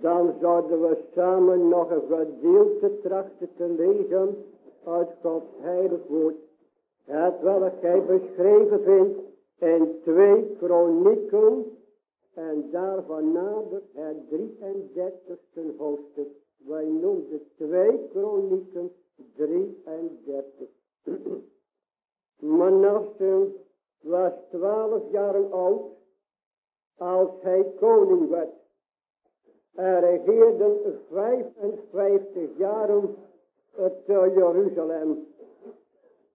Dan zouden we samen nog een gedeelte trachten te lezen uit Gods heilig woord. Het welk gij beschreven vindt in twee kronieken en daarvan nader het 33ste hoofdstuk. Wij noemden twee kronieken 33. Manasse was twaalf jaren oud als hij koning werd. Er regeerden 55 jaren te Jeruzalem.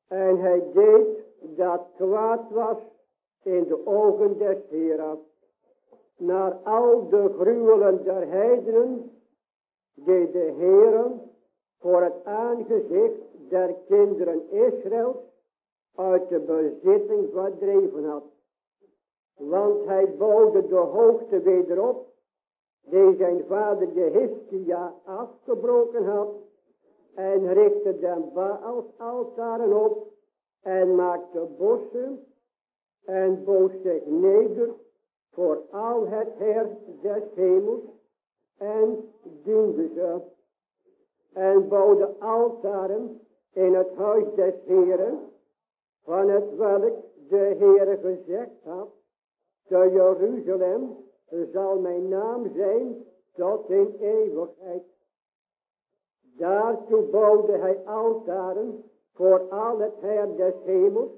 En hij deed dat kwaad was in de ogen des Heren. Naar al de gruwelen der heidenen deed de Heren voor het aangezicht der kinderen Israëls uit de bezitting verdreven had. Want hij bouwde de hoogte wederop, die zijn vader Jehiskia afgebroken had, en richtte den Baals altaren op, en maakte bossen, en boog zich neder voor al het her des hemels, en diende ze, en bouwde altaren in het huis des Heren, van het welk de Heere gezegd had, te Jeruzalem zal mijn naam zijn tot in eeuwigheid. Daartoe bouwde hij altaren voor al het des hemels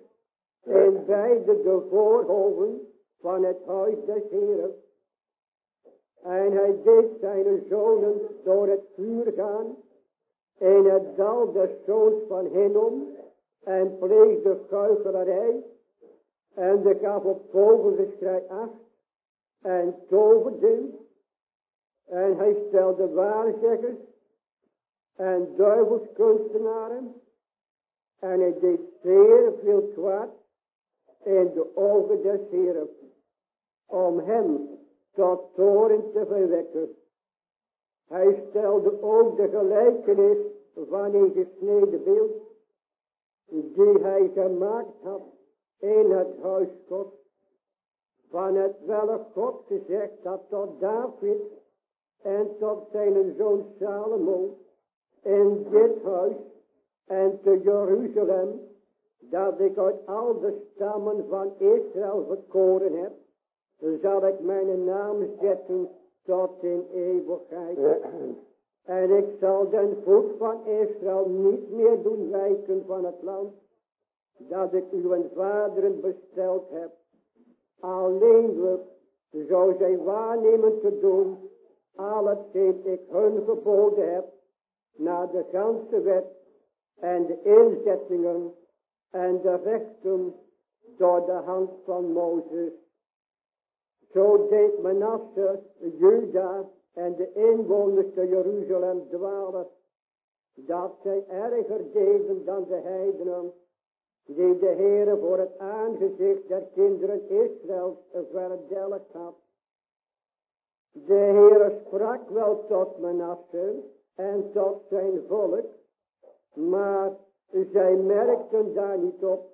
in beide de voorhoven van het huis des Heeren. En hij deed zijn zonen door het vuur gaan in het dal des zoons van Hinnom en pleegde kuichelarij en de gaf op vogelgeschrei af en toverde en hij stelde waarzeggers en duivelskunstenaren en hij deed zeer veel kwaad in de ogen des Heren om hem tot toren te verwekken. Hij stelde ook de gelijkenis van een gesneden beeld die hij gemaakt had in het huis God. Van het welk God gezegd had tot David en tot zijn zoon Salomo in dit huis en te Jeruzalem dat ik uit al de stammen van Israël verkoren heb, zal ik mijn naam zetten tot in eeuwigheid. En ik zal den voet van Israël niet meer doen wijken van het land dat ik uw vaderen besteld heb. Alleenlijk zou zij waarnemen te doen al hetgeen ik hun geboden heb naar de ganse wet en de inzettingen en de rechten door de hand van Mozes. Zo deed Manasse, Juda en de inwoners te Jeruzalem dwalen, dat zij erger deden dan de heidenen, die de Heere voor het aangezicht der kinderen Israëls verdelgd had. De Heere sprak wel tot Manasse en tot zijn volk, maar zij merkten daar niet op.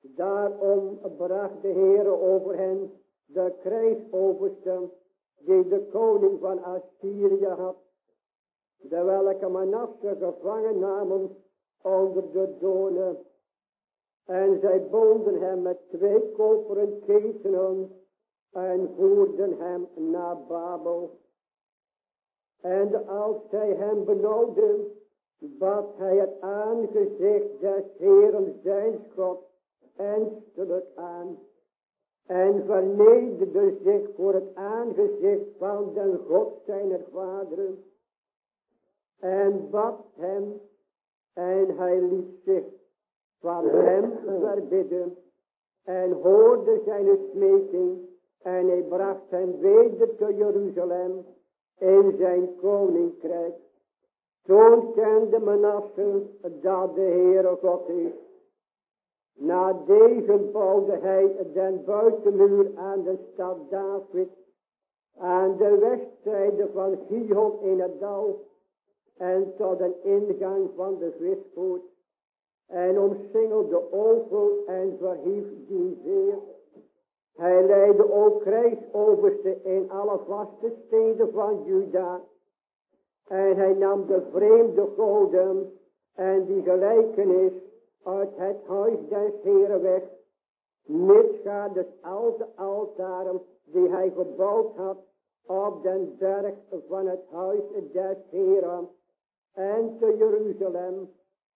Daarom bracht de Heere over hen de krijgsoverste die de koning van Assyrië had, de welke Manasse gevangen namen onder de donen. En zij bonden hem met twee koperen ketenen en voerden hem naar Babel. En als zij hem benauwden, bad hij het aangezicht des Heeren zijn God enselijk aan en vernederde zich voor het aangezicht van den God zijner vaderen en bad hem en hij liet zich van hem verbidden en hoorde zijn smeking en hij bracht hem weder te Jeruzalem in zijn koninkrijk. Toen kende Manasse dat de Heere God is. Na deze bouwde hij den buitenmuur aan de stad David, aan de westzijde van Gihon in het dal, en tot een ingang van de vispoort, en omsingelde ovel en verhief die zeer. Hij leidde ook krijgsoverste in alle vaste steden van Juda. En hij nam de vreemde goden en die gelijkenis uit het huis des Heren weg. gaat het oude altaren die hij gebouwd had op den berg van het huis des Heren en te Jeruzalem.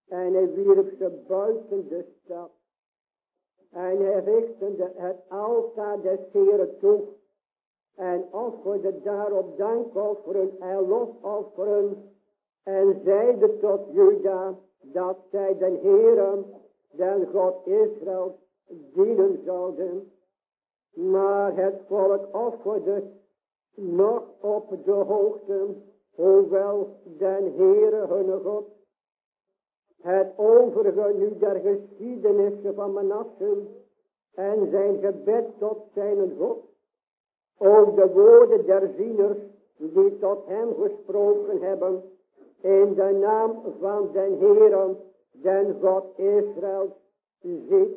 En hij wierp ze buiten de stad. En hij richtte het altaar des Heren toe. En offerde daarop dankofferen en lofofferen. En zeide tot Juda dat zij den Heren, den God Israël, dienen zouden. Maar het volk offerde nog op de hoogte, hoewel den Heere hun God het overige nu der geschiedenissen van Manasse en zijn gebed tot zijn God. Ook de woorden der zieners die tot hem gesproken hebben in de naam van den Heeren, den God Israël, ziet,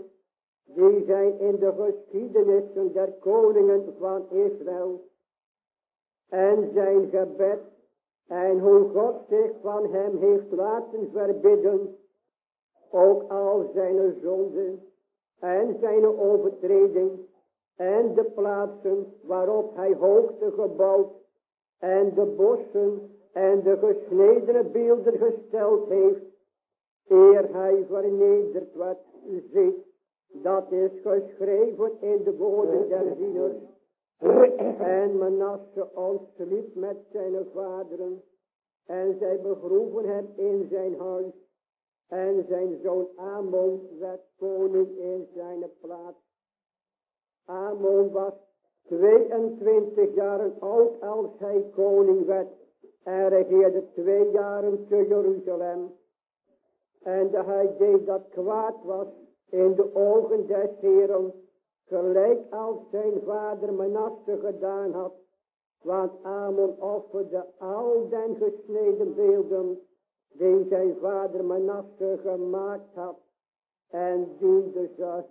die zijn in de geschiedenissen der koningen van Israël. En zijn gebed en hoe God zich van hem heeft laten verbidden, ook al zijn zonden en zijn overtreding en de plaatsen waarop hij hoogte gebouwd en de bossen en de gesnedene beelden gesteld heeft, eer hij vernederd werd, ziet, dat is geschreven in de woorden der zieners en Manasse ontsliep met zijn vaderen. En zij begroeven hem in zijn huis. En zijn zoon Amon werd koning in zijn plaats. Amon was 22 jaren oud als hij koning werd. En regeerde twee jaren te Jeruzalem. En hij deed dat kwaad was in de ogen des Heren gelijk als zijn vader Manasse gedaan had. Want Amon offerde al den gesneden beelden die zijn vader Manasse gemaakt had en diende ze.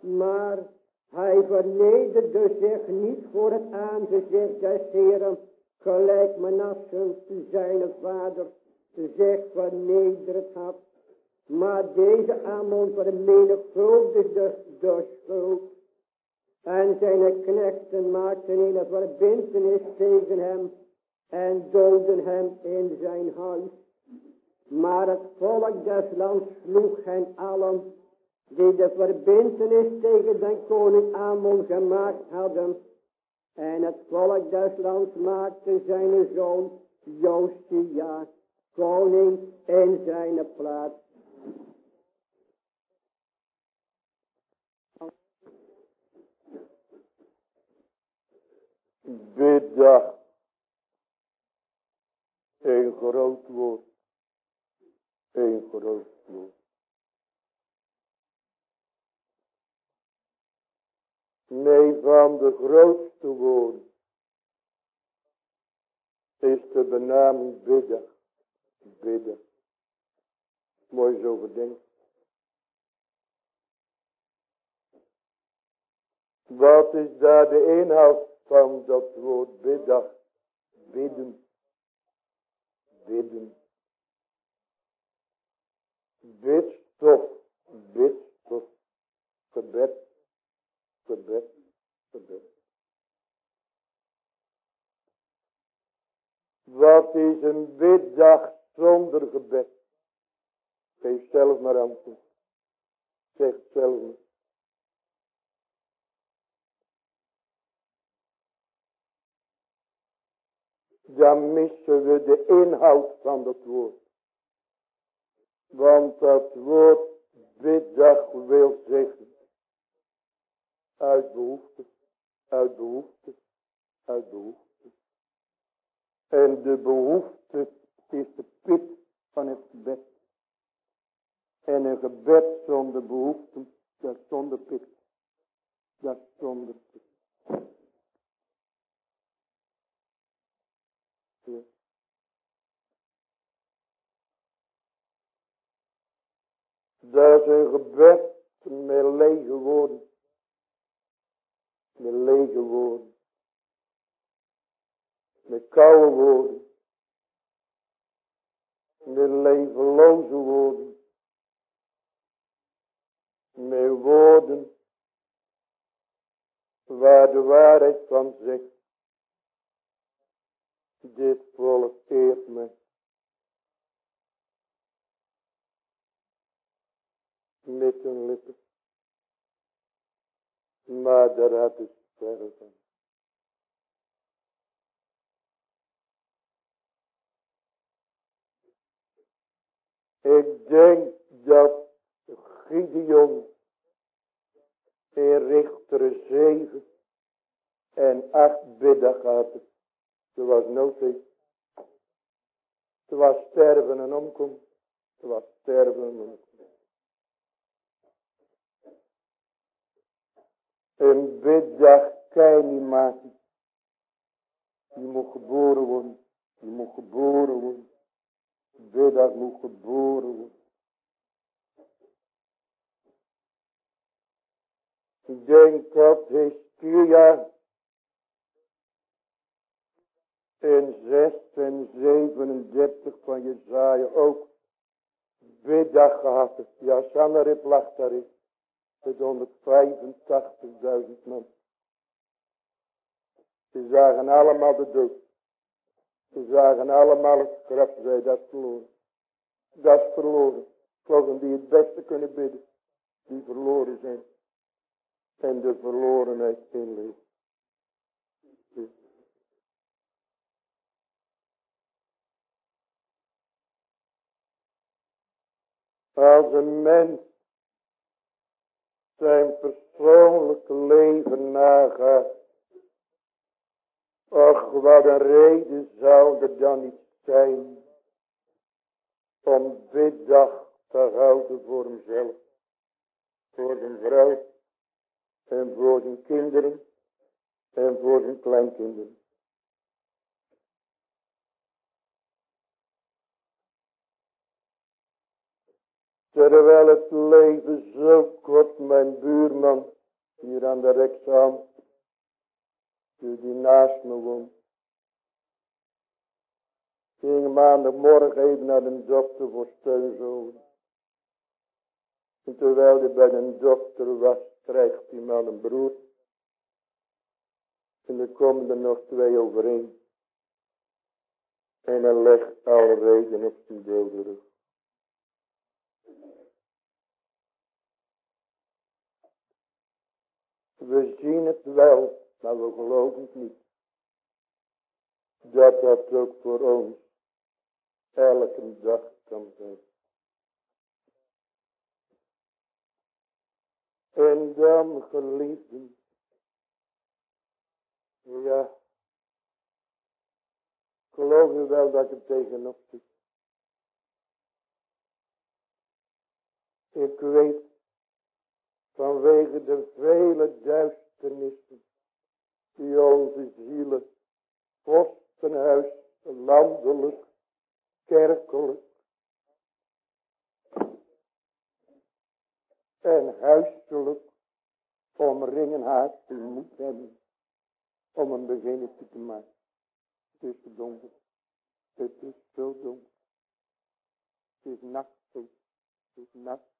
Maar hij vernederde zich niet voor het aangezicht des Heren, gelijk Manasse zijn vader zich vernederd had. Maar deze Amon vermenigvuldigde de schuld en zijn knechten maakten een verbintenis tegen hem en doodden hem in zijn huis. Maar het volk des lands sloeg hen allen die de verbintenis tegen den koning Amon gemaakt hadden. En het volk des lands maakte zijn zoon Josia koning in zijn plaats. Biddag. Een groot woord. Een groot woord. Nee, van de grootste woorden is de benaming bidden. Bidden. Mooi zo bedenkt. Wat is daar de inhoud van dat woord biddag, bidden, bidden. Bidstof, bidstof, gebed, gebed, gebed. Wat is een biddag zonder gebed? Geef zelf maar antwoord. Zeg zelf maar. Dan missen we de inhoud van dat woord. Want dat woord biddag wil zeggen. Uit behoefte, uit behoefte, uit behoefte. En de behoefte is de pit van het gebed. En een gebed zonder behoefte, dat zonder pit. Dat zonder pit. Dat is een gebed met lege woorden. Met lege woorden. Met koude woorden. Met levenloze woorden. Met woorden. Waar de waarheid van zegt. Dit volk me. Met hun lippen. Maar daar had het van. Ik denk dat Gideon in Richter 7 en 8 bidden gaat. Er was nood. Er was sterven en omkomen. Er was sterven en omkomen. Kan je niet maken. Je moet geboren worden. Je moet geboren worden. Biddag moet geboren worden. Ik denk dat Heskia in 6 en 37 van Jezaja ook biddag gehad. Ja, Sanarip lag daarin. Met 185.000 man. Ze zagen allemaal de dood. Ze zagen allemaal het graf. Zij, dat verloren. Dat is verloren. Die het beste kunnen bidden. Die verloren zijn. En de verlorenheid in leven. Als een mens zijn persoonlijke leven nagaat. Och, wat een reden zou er dan niet zijn om dit dag te houden voor hemzelf, voor zijn vrouw en voor zijn kinderen en voor zijn kleinkinderen. Terwijl het leven zo kort, mijn buurman, hier aan de rechtshand, die naast me woont, ging maandagmorgen even naar de dokter voor steunzolen. En terwijl hij bij de dokter was, krijgt die man een broer. En er komen er nog twee overeen. En hij legt alle regen op zijn dode rug. We zien het wel, maar we geloven het niet. Dat dat ook voor ons elke dag kan zijn. En dan geliefden. Ja. Geloof je wel dat ik tegenop zit? Ik weet vanwege de vele duisternissen die onze zielen, vorstenhuis, landelijk, kerkelijk en huiselijk omringen haar te moet hebben om een beginnetje te maken. Het is donker. Het is zo donker. Het is nacht. Het is nacht.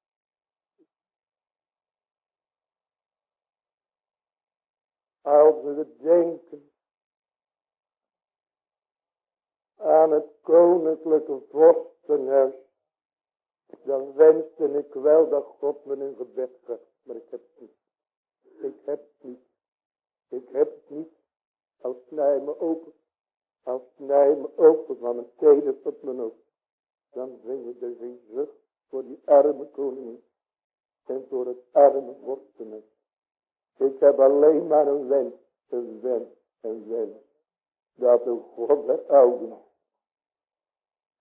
Als we denken aan het koninklijke vorstenhuis, dan wenste ik wel dat God me een gebed gaf, maar ik heb het niet. Ik heb het niet. Ik heb het niet. Als snij me open, als snij me open van een teder tot mijn hoofd, dan zing ik geen zucht voor die arme koningin en voor het arme vorstenhuis. Ik heb alleen maar een wens, een wens, een wens. Dat de God der ouden,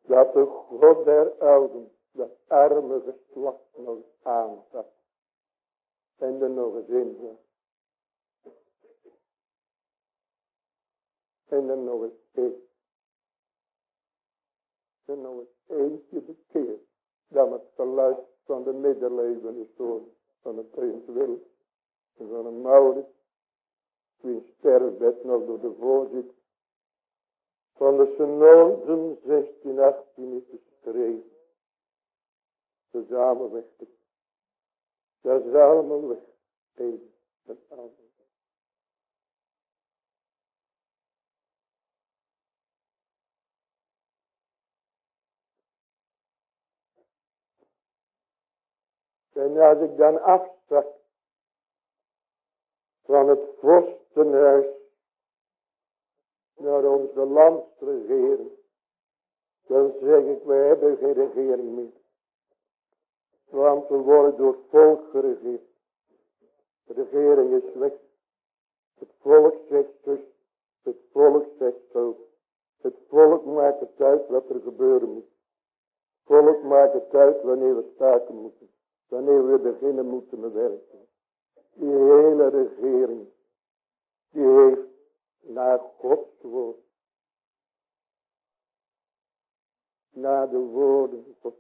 dat de God der ouden, dat arme geslacht nog aanzet. En er nog eens in En er nog eens één. En nog eens eentje bekeerd. Dan het geluid van de middeleeuwen is door van het prins Willem van een Maurits wiens sterfbed nog door de voorzitter van de synoden 1618 is geschreven. Ze allemaal weg. Dat is allemaal weg. Eén en allemaal. En als ik dan afzak van het vorstenhuis naar onze landsregering, dan zeg ik, we hebben geen regering meer. Want we worden door het volk geregeerd. De regering is weg. Het volk zegt dus, het volk zegt zo. Het volk maakt het uit wat er gebeuren moet. Het volk maakt het uit wanneer we staken moeten. Wanneer we beginnen moeten we werken. Die hele regering, die heeft naar Gods woord, naar de woorden van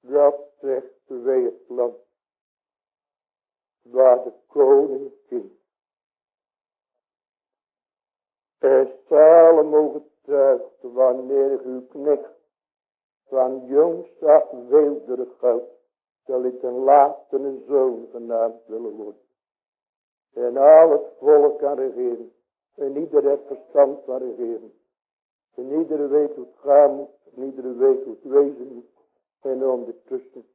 Dat zegt wij het land waar de koning kind. Er Salomo getuigt wanneer uw knecht van jongs af weelderig houdt, zal ik ten laatste een zoon genaamd willen worden. En al het volk kan regeren. En ieder heeft verstand van regeren. En iedereen weet hoe het gaan moet. En iedereen weet hoe het wezen moet. En ondertussen.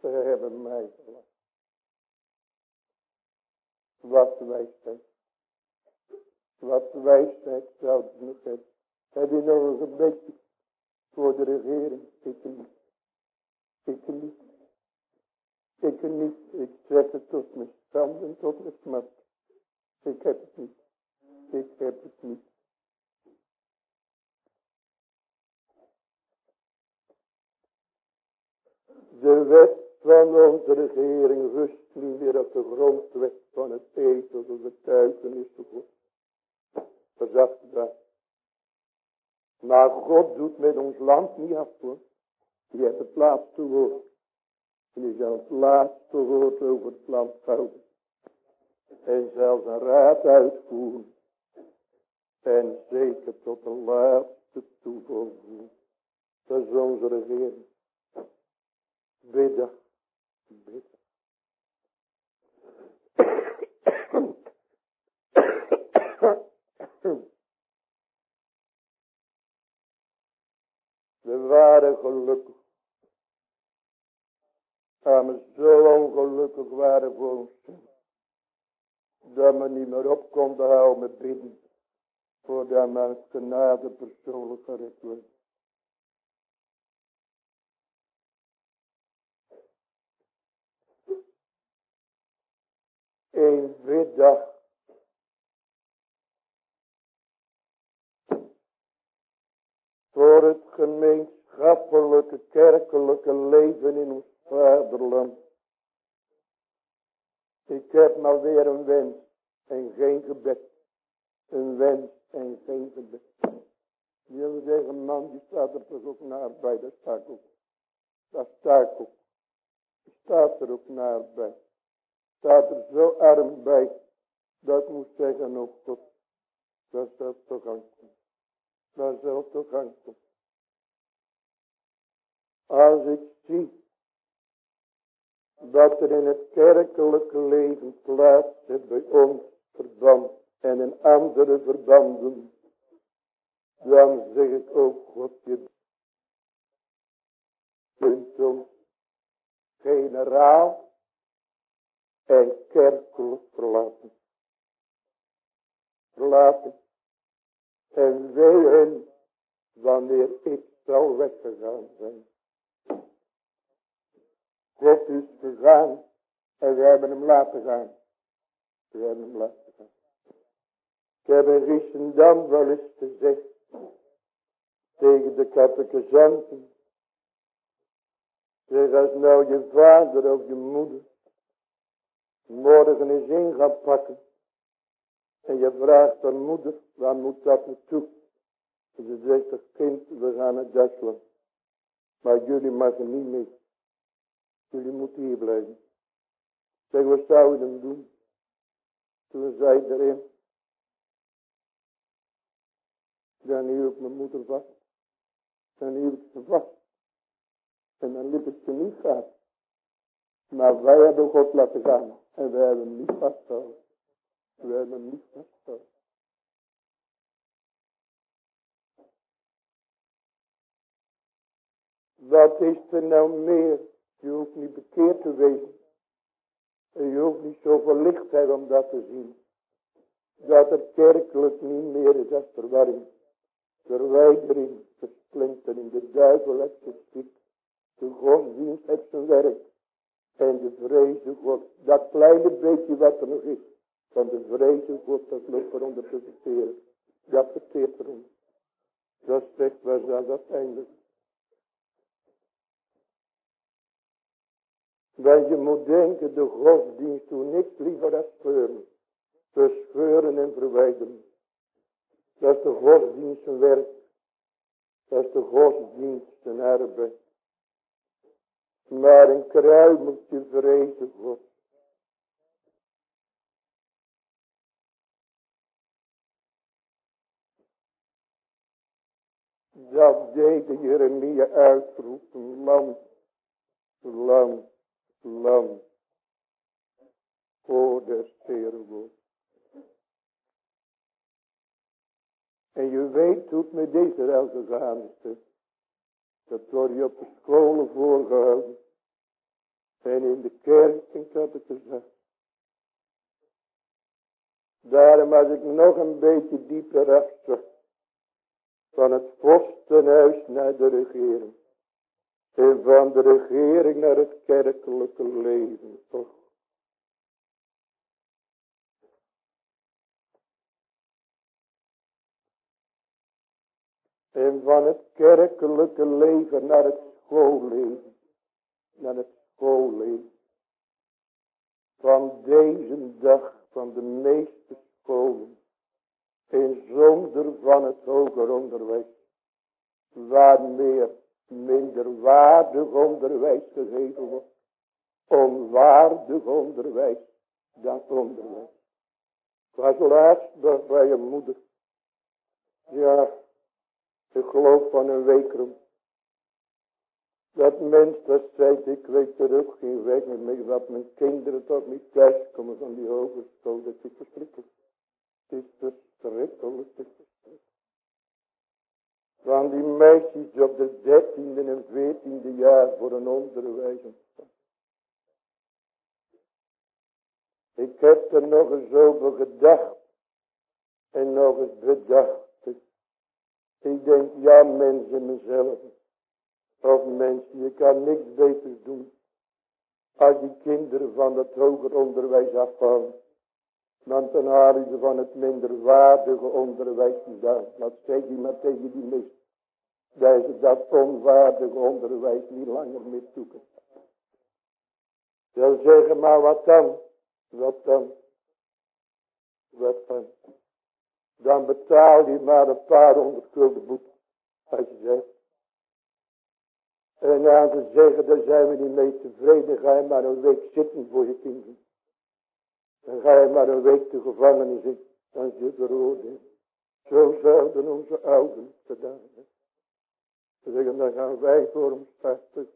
Ze hebben mij gelaten. Wat wijsheid. Wat wijsheid zou het nog hebben. Heb je nog een gebedje voor de regering? Ik niet. Ik niet. Ik niet. Ik zeg het tot mijn stand en tot mijn smart. Ik heb het niet. Ik heb het niet. De wet van onze regering rust niet meer op de grondwet van het eten of betuigenis te God. Verzacht dat. Maar God doet met ons land niet af hoor. Je hebt het laatste woord. En je zal het laatste woord over het land houden. En zelfs een raad uitvoeren. En zeker tot de laatste toevoegen. Dat is onze regering. Bidden. Bidden. We waren gelukkig. Maar we zo ongelukkig waren voor ons. Dat we niet meer op konden houden met bidden. Voordat we het genade persoonlijk gered werd. Een biddag. Voor het gemeenschappelijke kerkelijke leven in ons vaderland. Ik heb maar weer een wens en geen gebed. Een wens en geen gebed. Jullie zeggen, man, die staat er toch ook naar bij. Dat staat ook. Dat staat ook. Die staat er ook naar bij. Staat er zo arm bij. Dat moet zeggen, ook God. Dat zal toch aankomen. Zal toch aankomen. Als ik zie dat er in het kerkelijke leven plaats heeft bij ons verband en in andere verbanden, dan zeg ik ook, God, je kunt ons generaal en kerkelijk verlaten. Verlaten. En ween wanneer ik zou weggegaan zijn. God is gegaan en we hebben hem laten gaan. We hebben hem laten gaan. Ik heb in Riesendam wel eens gezegd tegen de catechizanten. Zeg als nou je vader of je moeder morgen eens in gaat pakken. En je vraagt aan moeder, waar moet dat naartoe? En ze zegt, kind, we gaan naar Duitsland. Maar jullie mogen niet mee. Jullie moeten hier blijven. Zeg, wat zou je dan doen? Toen zei erin. Dan hield mijn moeder vast. Dan hield ze vast. En dan liep ik ze niet gaan. Maar wij hebben God laten gaan. En wij hebben hem niet vastgehouden. Wij hebben hem niet vastgehouden. Wat is er nou meer? Je hoeft niet bekeerd te wezen. En je hoeft niet zoveel lichtheid om dat te zien. Dat het kerkelijk niet meer is als verwarring. Verwijdering, versplintering. De duivel heeft geschikt. De godsdienst heeft zijn werk. En de vreze God. Dat kleine beetje wat er nog is. Van de vreze God, dat loopt eronder te verteren. Dat verteert eronder. Dat zegt waar dat eindelijk. Want je moet denken, de godsdienst doet niks liever dan scheuren. Verscheuren en verwijderen. Dat is de godsdienst zijn werk. Dat is de godsdienst zijn arbeid. Maar een kruimeltje vrezen God. Dat deed Jeremia uitroepen. Land, land, land. O des Heeren En je weet hoe het met Israël gegaan is. Dat wordt je op de scholen voorgehouden. En in de kerk, het gezegd. Daarom als ik nog een beetje dieper achter. Van het vorstenhuis naar de regering. En van de regering naar het kerkelijke leven. Toch. En van het kerkelijke leven naar het schoolleven. Naar het schoolleven. Van deze dag van de meeste scholen. En zonder van het hoger onderwijs. Waar meer minderwaardig onderwijs gegeven wordt. Onwaardig onderwijs dan onderwijs. Ik was laatst bij een moeder. Ja, ik geloof van een week. Dat mens dat zei, ik weet er ook geen weg meer mee, dat mijn kinderen toch niet thuis komen van die hogeschool. Dat is verschrikkelijk. Het is verschrikkelijk, het. Van die meisjes op de dertiende en veertiende jaar voor een onderwijs Ik heb er nog eens over gedacht. En nog eens bedacht. Ik denk, ja mensen mezelf. Of mensen, je kan niks beters doen. Als die kinderen van het hoger onderwijs afvallen. Want dan halen ze van het minderwaardige onderwijs vandaan. Wat zeg je maar tegen die mis. Dat ze dat onwaardige onderwijs niet langer meer zoeken. Zal zeggen, maar wat dan? Wat dan? Wat dan? Dan betaal je maar een paar honderd gulden boete. Als je zegt. En als ze zeggen, daar zijn we niet mee tevreden. Ga je maar een week zitten voor je kinderen. Dan ga je maar een week de gevangenis in. Dan zit je veroordeeld. Zo zouden onze ouders gedaan hebben. Ze zeggen, dan gaan wij voor hem starten.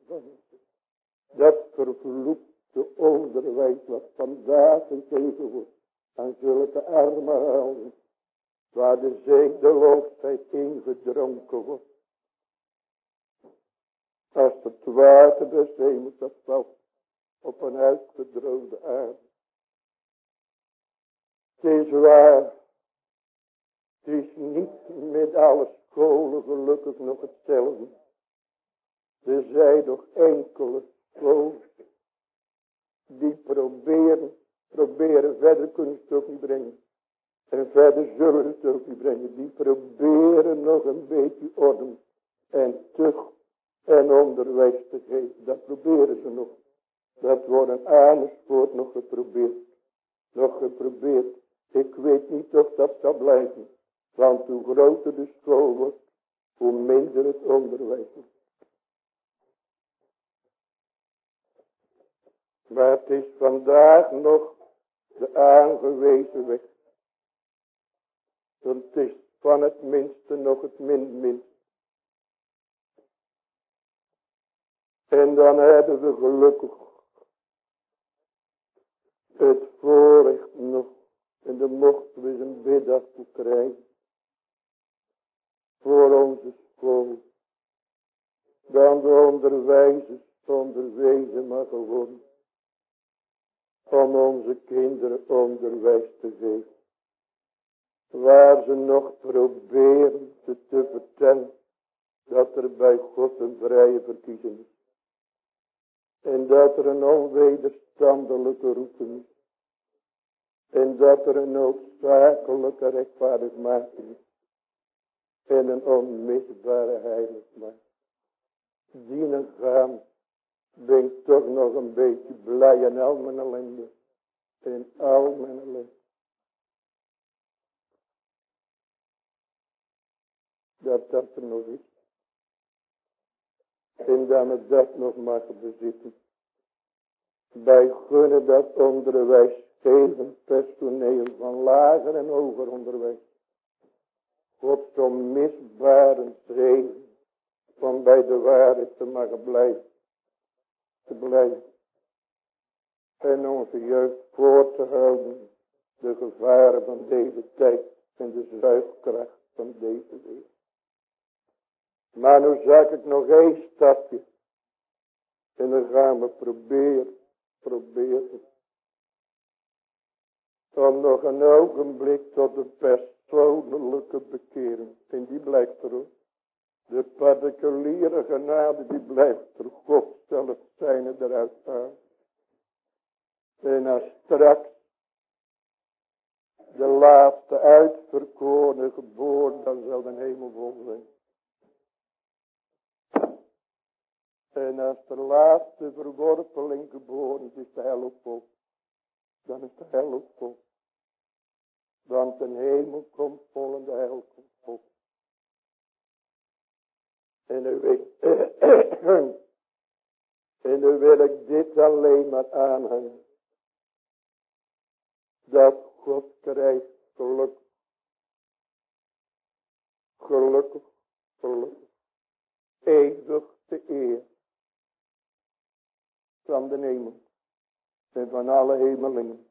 Dat vervloekte onderwijs wat vandaag gegeven wordt aan zulke arme ouders waar de zedeloosheid ingedronken wordt. Als het water des hemels dat valt op een uitgedroogde aarde. Het is waar, het is niet met alle scholen gelukkig nog hetzelfde. Er zijn nog enkele scholen die proberen, proberen verder kunst niet brengen. En verder zullen het ook niet brengen. Die proberen nog een beetje orde en tucht en onderwijs te geven. Dat proberen ze nog. Dat wordt een Amersfoort nog geprobeerd. Nog geprobeerd. Ik weet niet of dat zal blijven. Want hoe groter de school wordt, hoe minder het onderwijs wordt. Maar het is vandaag nog de aangewezen weg. Want het is van het minste nog het min minst. En dan hebben we gelukkig het voorrecht nog en dan mochten we een biddag krijgen. Voor onze school. Dan de onderwijzers onderwezen maar gewoon. Om onze kinderen onderwijs te geven. Waar ze nog proberen te, te vertellen dat er bij God een vrije verkiezing is. En dat er een onwederstandelijke roeping is. En dat er een noodzakelijke rechtvaardigmaking. En een onmisbare heiligmaking. Dienen gaan ben ik toch nog een beetje blij in al mijn ellende. In al mijn ellende. Dat dat er nog is. En dan het dat nog mag bezitten. Wij gunnen dat onderwijs geven personeel van lager en hoger onderwijs. God onmisbare zegen van bij de waarheid te mogen blijven. Te blijven. En onze jeugd voor te houden. De gevaren van deze tijd en de zuigkracht van deze wereld. Maar nu zeg ik nog één stapje. En dan gaan we proberen, proberen. Om nog een ogenblik tot de persoonlijke bekering. En die blijft er ook. De particuliere genade die blijft er. God zelf zijn eruit halen. En als straks de laatste uitverkorene geboren, dan zal de hemel vol zijn. En als de laatste verworpeling geboren is, de hel vol. Dan is de hel ook vol. Want de hemel komt vol en de hel komt vol. En nu wil, en nu wil ik dit alleen maar aanhangen. Dat God krijgt geluk. Gelukkig, gelukkig. Eeuwig de eer van de hemel. En van alle hemelingen.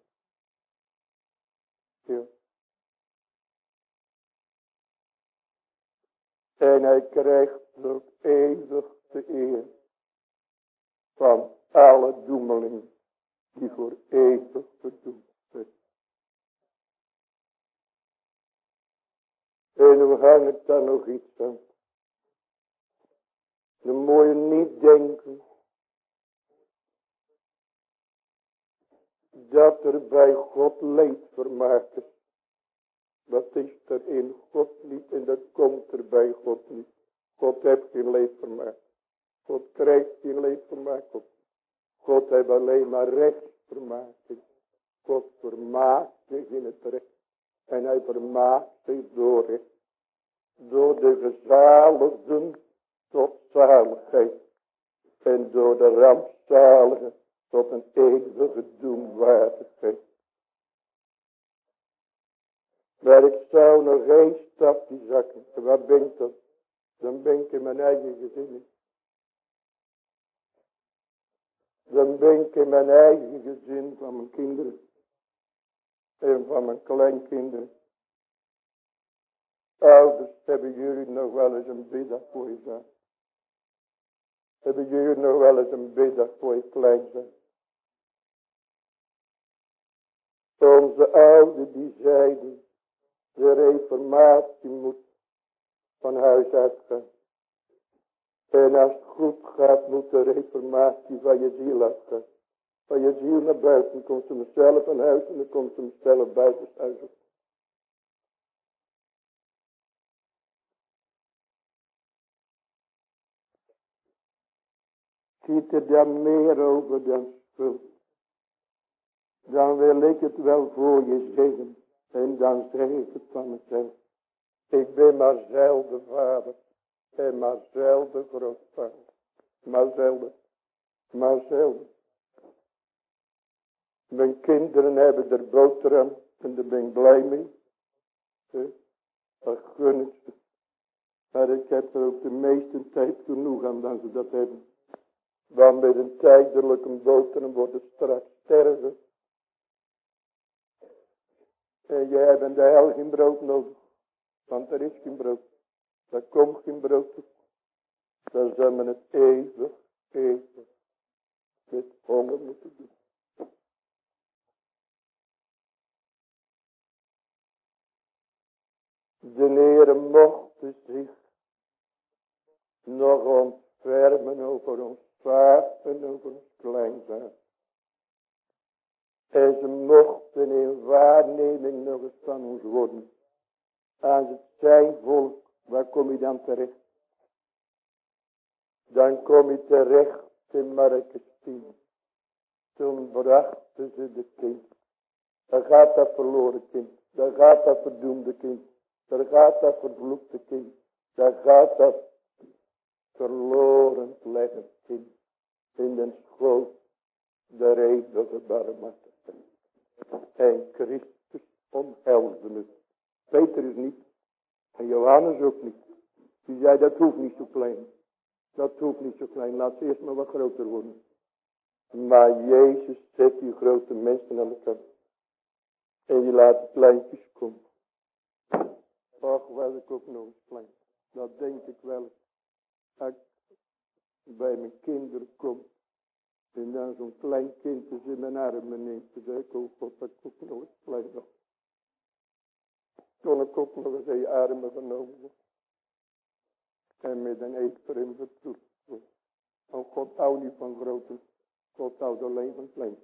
Ja. En hij krijgt ook eeuwig de eer van alle doemelingen die voor eeuwig verdoemd zijn. En hoe hangt daar nog iets aan? Dan moet je niet denken dat er bij God leed vermaakt is. Dat is er in God niet en dat komt er bij God niet. God heeft geen leed vermaakt. God krijgt geen leed vermaakt. God heeft alleen maar recht vermaakt. God vermaakt zich in het recht. En hij vermaakt zich door het. Door de gezaligden tot zaligheid. En door de rampzaligen tot een eeuwige doemwaardigheid. Maar ik zou nog één stapje zakken. Waar ben ik dan? Dan ben ik in mijn eigen gezin. Dan ben ik in mijn eigen gezin van mijn kinderen. En van mijn kleinkinderen. Ouders, hebben jullie nog wel eens een biddag voor je zijn? Hebben jullie nog wel eens een biddag voor je klein? Onze ouderen die zeiden, de reformatie moet van huis uit gaan. En als het goed gaat, moet de reformatie van je ziel uitgaan. Van je ziel naar buiten komt ze mezelf van huis en dan komt ze mezelf buiten huis. Ziet er dan meer over dan schuld dan wil ik het wel voor je zeggen. En dan zeg ik het van mezelf. Ik ben maar vader. En maar zelden grootvader. Maar zelden. Maar. Mijn kinderen hebben er boterham en daar ben ik blij mee. Dat gun. Maar ik heb er ook de meeste tijd genoeg aan dan ze dat hebben. Want met een tijdelijke boterham wordt het straks sterven. En je hebt de hel geen brood nodig. Want er is geen brood. Er komt geen brood. Dan zullen we het eeuwig, eeuwig met honger moeten doen. De Heere mocht zich nog ontfermen over ons vaart en over ons kleinvaart. En ze mochten in waarneming nog eens van ons worden. Als het zijn volk, waar kom je dan terecht? Dan kom je terecht in Marcus 10. Toen brachten ze de kind. Dan gaat dat verloren kind. Dan gaat dat verdoemde kind. Dan gaat dat vervloekte kind. Dan gaat dat verloren leggen kind. In den schoot der eeuwige barmhartigheid. En Christus omhelsde het. Petrus niet. En Johannes ook niet. Die zei dat hoeft niet zo klein. Dat hoeft niet zo klein. Laat ze eerst maar wat groter worden. Maar Jezus zet die grote mensen aan de kant. En die laat de kleintjes komen. Och, wel ik ook nog eens klein. Dat denk ik wel. Als ik bij mijn kinderen kom. En dan zo'n klein kind in mijn armen neemt. Denk ik, oh God, dat ik ook nog eens klein nog. Kon ik ook nog eens in je armen genomen En met een eet voor hem. Oh God, hou niet van grote. God houdt alleen van klein.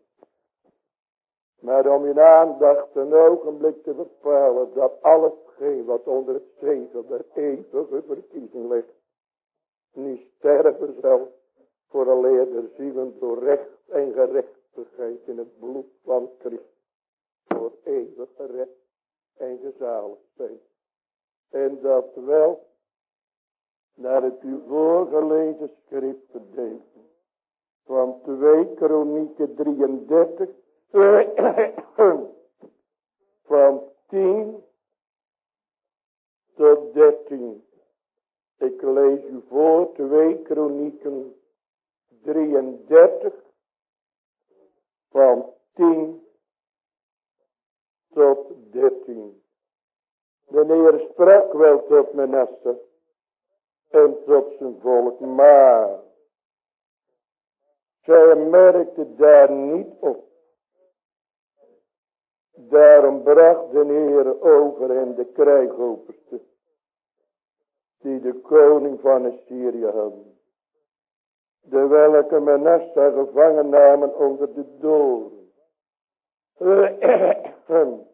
Maar om je aandacht een ogenblik te bepalen dat alles geen wat onder het zegel der eeuwige verkiezing ligt. Niet sterven zal voor alleen de zielen door recht en gerechtigheid in het bloed van Christus. Voor eeuwig gerecht en gezaligd zijn. En dat wel naar het u voorgelezen schrift te Van 2 Kronieken 33 van 10 tot 13. Ik lees u voor 2 Kronieken 33 van 10 tot 13. De Heer sprak wel tot Manasse en tot zijn volk, maar zij merkte daar niet op. Daarom bracht de Heer over hen de krijgoverste, die de koning van Assyrië hadden. De welke Manasseh gevangen namen onder de doden.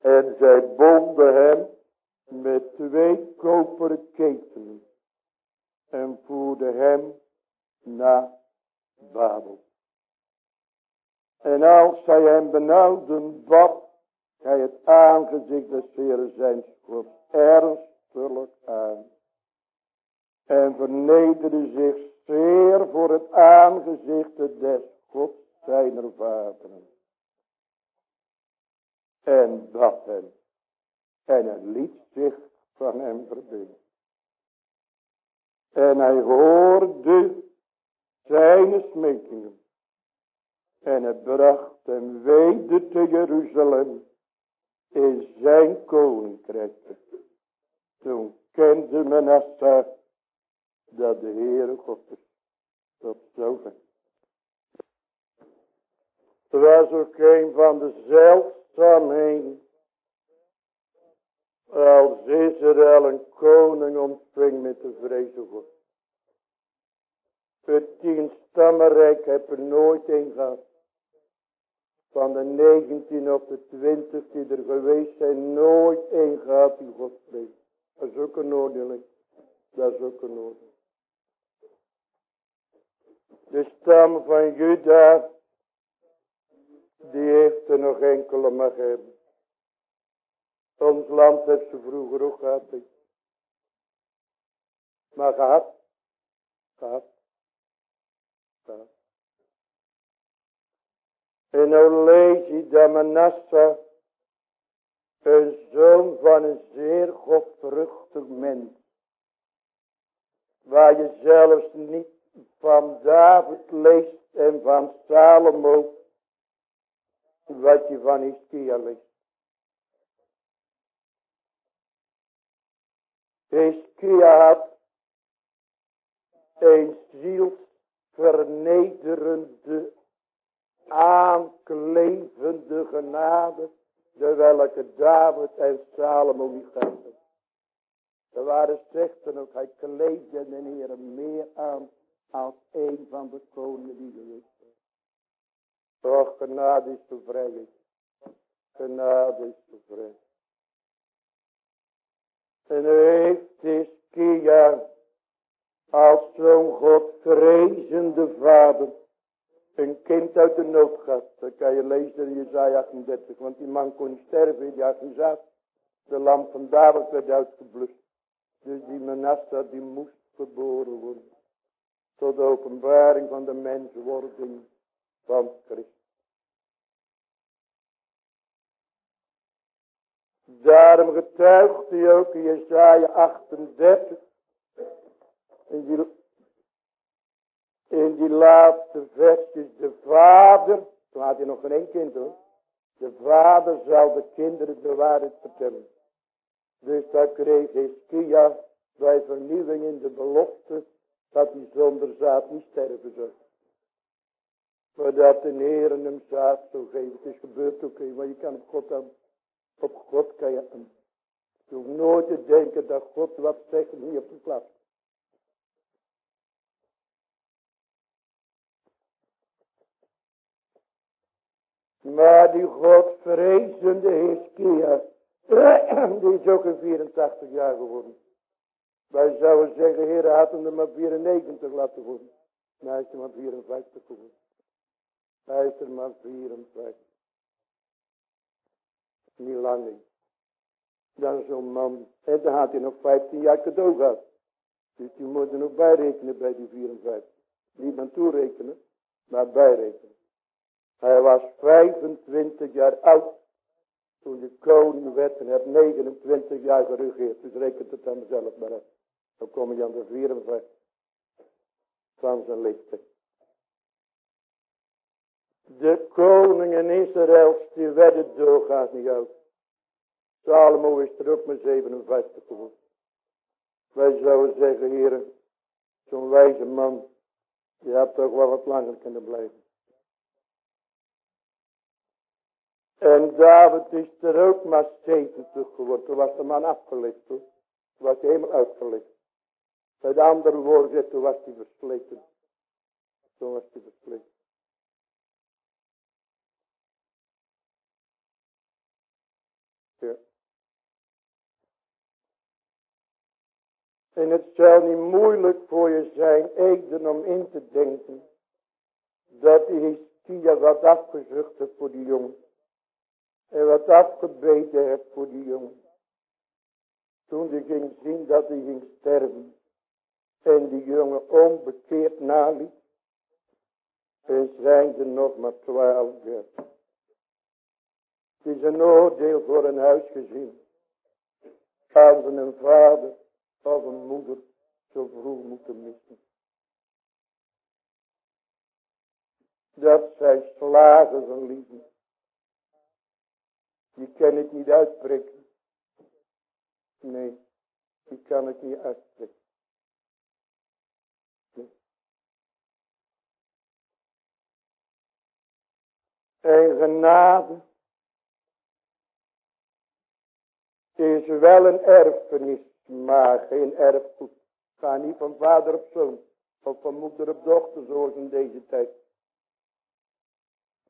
en zij bonden hem met twee koperen ketenen en voerden hem naar Babel. En als zij hem benauwden, wat hij het aangezicht des Heeren zijn God ernstig aan. En vernederde zich zeer voor het aangezicht des God zijner vaderen. En dat hem. En hij liet zich van hem verbinden. En hij hoorde zijn smekingen. En het bracht hem weder te Jeruzalem in zijn koninkrijk. Toen kende men Assa dat de Heere God is. Tot zover. Er was ook een van de zeldzaamheden. Als Israël een koning ontving met de vreze God. Het tien stammenrijk heb er nooit een gehad. Van de 19 op de 20 die er geweest zijn, nooit één gehad die God spreekt. Dat is ook een oordeling. Dat is ook een oordeling. De stam van Juda, die heeft er nog enkele mag hebben. Ons land heeft ze vroeger ook gehad. Maar gehad. Gehad. Gehad. En nou lees je Manasseh een zoon van een zeer godvruchtig mens. Waar je zelfs niet van David leest en van Salomo. Wat je van Hiskia leest. Hiskia had een zielsvernederende, aanklevende genade de welke David en Salomo niet gaven. Er waren zegden ook, hij kleedde de meer aan als een van de koningen die geweest zijn. Och, genade is bevrijding. Genade is bevrijding. En heeft Hiskia als zo'n godvrezende vader een kind uit de nood gaat. Dat kan je lezen in Jezaja 38. Want die man kon sterven in die zat. De lamp van David werd uitgeblust. Dus die Manasseh die moest geboren worden. Tot de openbaring van de menswording van Christus. Daarom getuigt hij ook in Jesaja 38. In die in die laatste versjes de vader, toen had hij nog geen kind hoor. De vader zal de kinderen de waarheid vertellen. Dus dat kreeg Hiskia bij vernieuwing in de belofte dat hij zonder zaad niet sterven zou. Maar dat de Heer hem zaad zou geven. Het is gebeurd ook, maar je kan op God aan. Op God kan je aan. Je hoeft nooit te denken dat God wat zegt niet op de plaats. Maar die godvrezende Hiskia, die is ook een 84 jaar geworden. Wij zouden zeggen, Heer, had hem er maar 94 laten worden. Maar hij is er maar 54 geworden. Hij is er maar 54. Niet lang niet. Dan zo'n man. En dan had hij nog 15 jaar cadeau gehad. Dus die moet er nog bijrekenen bij die 54. Niet aan toerekenen, maar bijrekenen. Hij was 25 jaar oud toen de koning werd en heeft 29 jaar geregeerd. Dus rekent het aan mezelf maar uit. Dan kom je aan de 54 van zijn lichten. De koningen Israëls die werden doorgaat niet oud. Salomo is er ook maar 57 geworden. Wij zouden zeggen, heren, zo'n wijze man, die had toch wel wat langer kunnen blijven. En David is er ook maar 70 geworden. Toen was de man afgelicht. Toen was hij helemaal uitgelicht. Met andere woorden, toen was hij versleten. Toen was hij versleten. Ja. En het zal niet moeilijk voor je zijn, Eden, om in te denken. Dat Hiskia wat afgezucht heeft voor die jongen. En wat afgebeten heb voor die jongen. Toen hij ging zien dat hij ging sterven. En die jongen onbekeerd naliet. En zijn er nog maar twaalf jaar. Het is een oordeel voor een huisgezin. Als een vader of een moeder zo vroeg moeten missen. Dat zij slagen van liefde. Die kan ik niet uitspreken. Nee, die kan ik niet uitspreken. En genade is wel een erfenis, maar geen erfgoed. Ga niet van vader op zoon, of van moeder op dochter, zoals in deze tijd.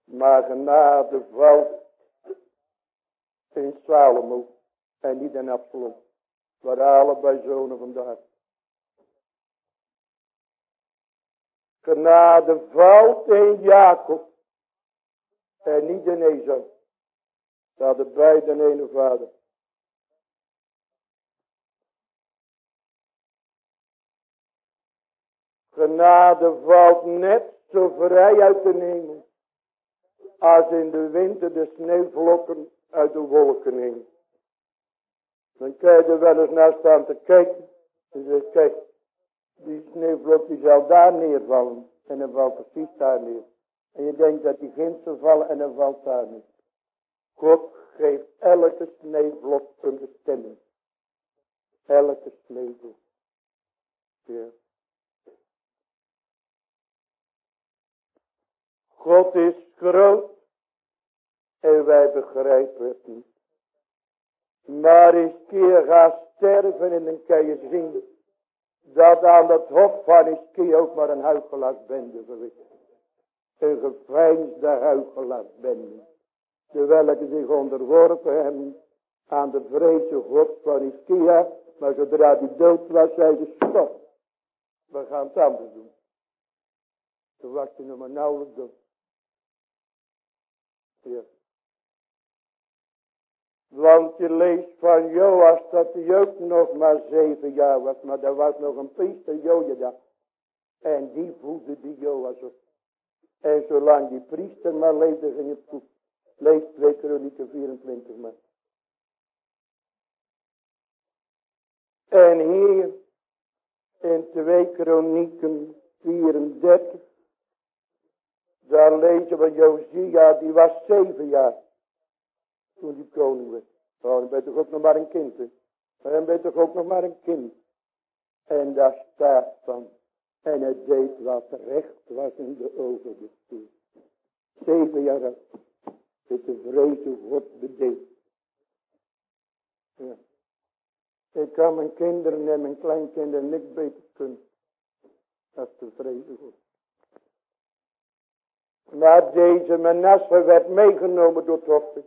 Maar genade valt in Salomo en niet in Absalom. Waar allebei zonen vandaag. Genade valt in Jacob en niet in Esau. Ze hadden beide een ene vader. Genade valt net zo vrij uit de hemel Als in de winter de sneeuwvlokken uit de wolken heen. Dan kan je er wel eens naar staan te kijken. En zeg kijk, die sneeuwvlok die zal daar neervallen. En dan valt precies daar neer. En je denkt dat die zal vallen en dan valt daar neer. God geeft elke sneeuwvlok een bestemming. Elke sneeuwvlok. God is groot en wij begrijpen het niet. Maar eens keer gaan sterven en dan kan je zien dat aan het hof van Ischia ook maar een huigelaasbende geweest. Een geveinsde huigelaasbende. Terwijl ik zich onderworpen hebben aan de vreze God van Ischia. Maar zodra die dood was, zei ze stop. We gaan het anders doen. Toen was hij nog maar nauwelijks dood. Ja. Want je leest van Joas dat hij ook nog maar zeven jaar was. Maar er was nog een priester Jojada. En die voelde die Joas op. En zolang die priester maar leefde ging het goed. Lees 2 Kronieken 24 maar. En hier in 2 Kronieken 34. Daar lezen we Josia, die was zeven jaar toen die koning werd. Nou, dan ben je toch ook nog maar een kind? Maar dan ben je toch ook nog maar een kind. En daar staat van, en het deed wat recht was in de ogen des Zeven jaar oud. De vrede God bedeed. Ik kan mijn kinderen en mijn kleinkinderen niks beter kunnen. Als de vrede God. Maar deze Manasse werd meegenomen door het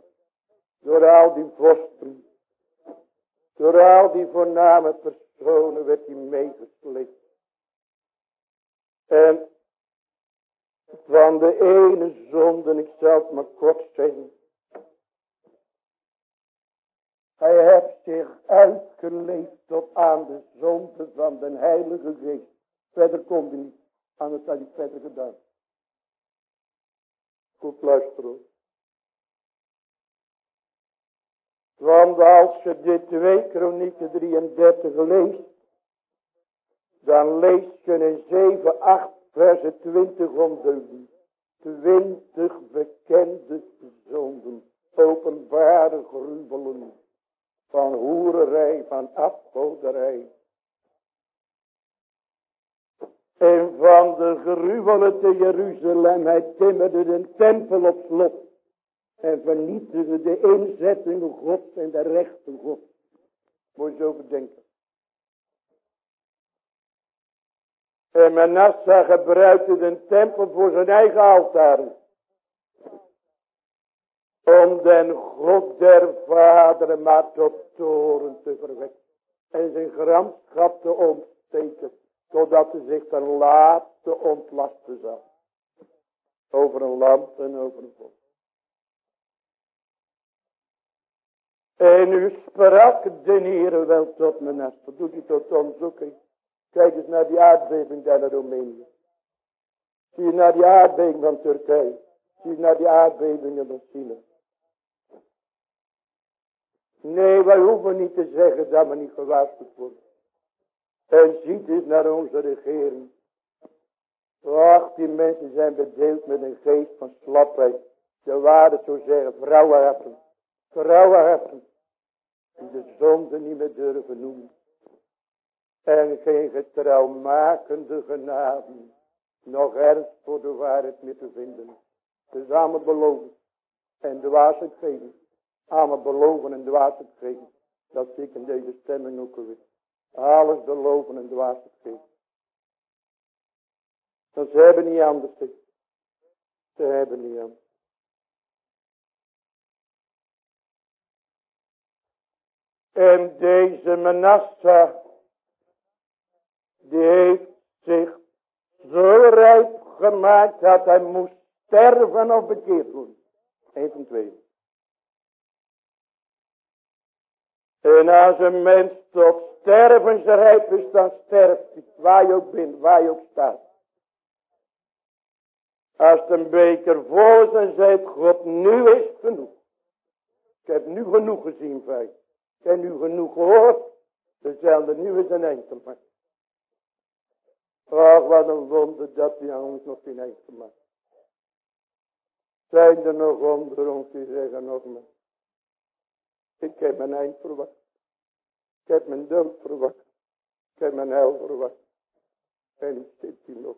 door al die vorsten. Door al die voorname personen werd hij meegesleept. En van de ene zonde, ik zal het maar kort zeggen. Hij heeft zich uitgeleefd tot aan de zonde van de heilige geest. Verder komt hij niet. Anders had hij verder gedaan. Goed luisteren. Want als je dit 2 Kronieken 33 leest, dan lees je in 7, 8 versen 20 om de 20 bekende zonden, openbare gruwelen, van hoererij, van afgoderij. En van de gruwelen te Jeruzalem, hij timmerde de tempel op slot. En vernietigen de inzettingen God en de rechten God. Moet je bedenken. En Manasseh gebruikte de tempel voor zijn eigen altaar. Om den God der vaderen maar tot toren te verwekken. En zijn gramschap te ontsteken. Totdat ze zich ten laatste ontlasten zou. Over een land en over een volk. En u sprak de Heer wel tot Manasse. Doet u tot onderzoeking. Kijk eens naar die aardbeving daar in Roemenië. Zie je naar die aardbeving van Turkije. Zie je naar die aardbevingen van China. Nee, wij hoeven niet te zeggen dat we niet gewaarschuwd worden. En ziet eens naar onze regering. Ach, die mensen zijn bedeeld met een geest van slapheid. De waarde zo zeggen, vrouwen hebben. Vrouwen hebben. Die de zonde niet meer durven noemen. En geen getrouwmakende genade. Nog ernst voor de waarheid meer te vinden. Dus aan beloven. En de waarheid geven. Aan beloven en de waarheid geven. Dat zie ik in deze stemming ook alweer. Alles beloven en de waarheid geven. Dat ze hebben niet anders. Ze hebben niet anders. En deze Manasse, die heeft zich zo rijp gemaakt dat hij moest sterven of bekeerd worden. Eén van twee. En als een mens tot sterven rijp is, dan sterft hij. Waar je ook bent, waar je ook staat. Als een beker vol is en zegt God, nu is genoeg. Ik heb nu genoeg gezien van Ik heb nu genoeg gehoord. Dezelfde nu is een enkel man. Och, wat een wonder dat die ons nog geen enkel maakt. Zijn er nog onder ons die zeggen nog maar. Ik heb mijn eind verwacht. Ik heb mijn dood verwacht. Ik heb mijn hel verwacht. En ik zit hier nog.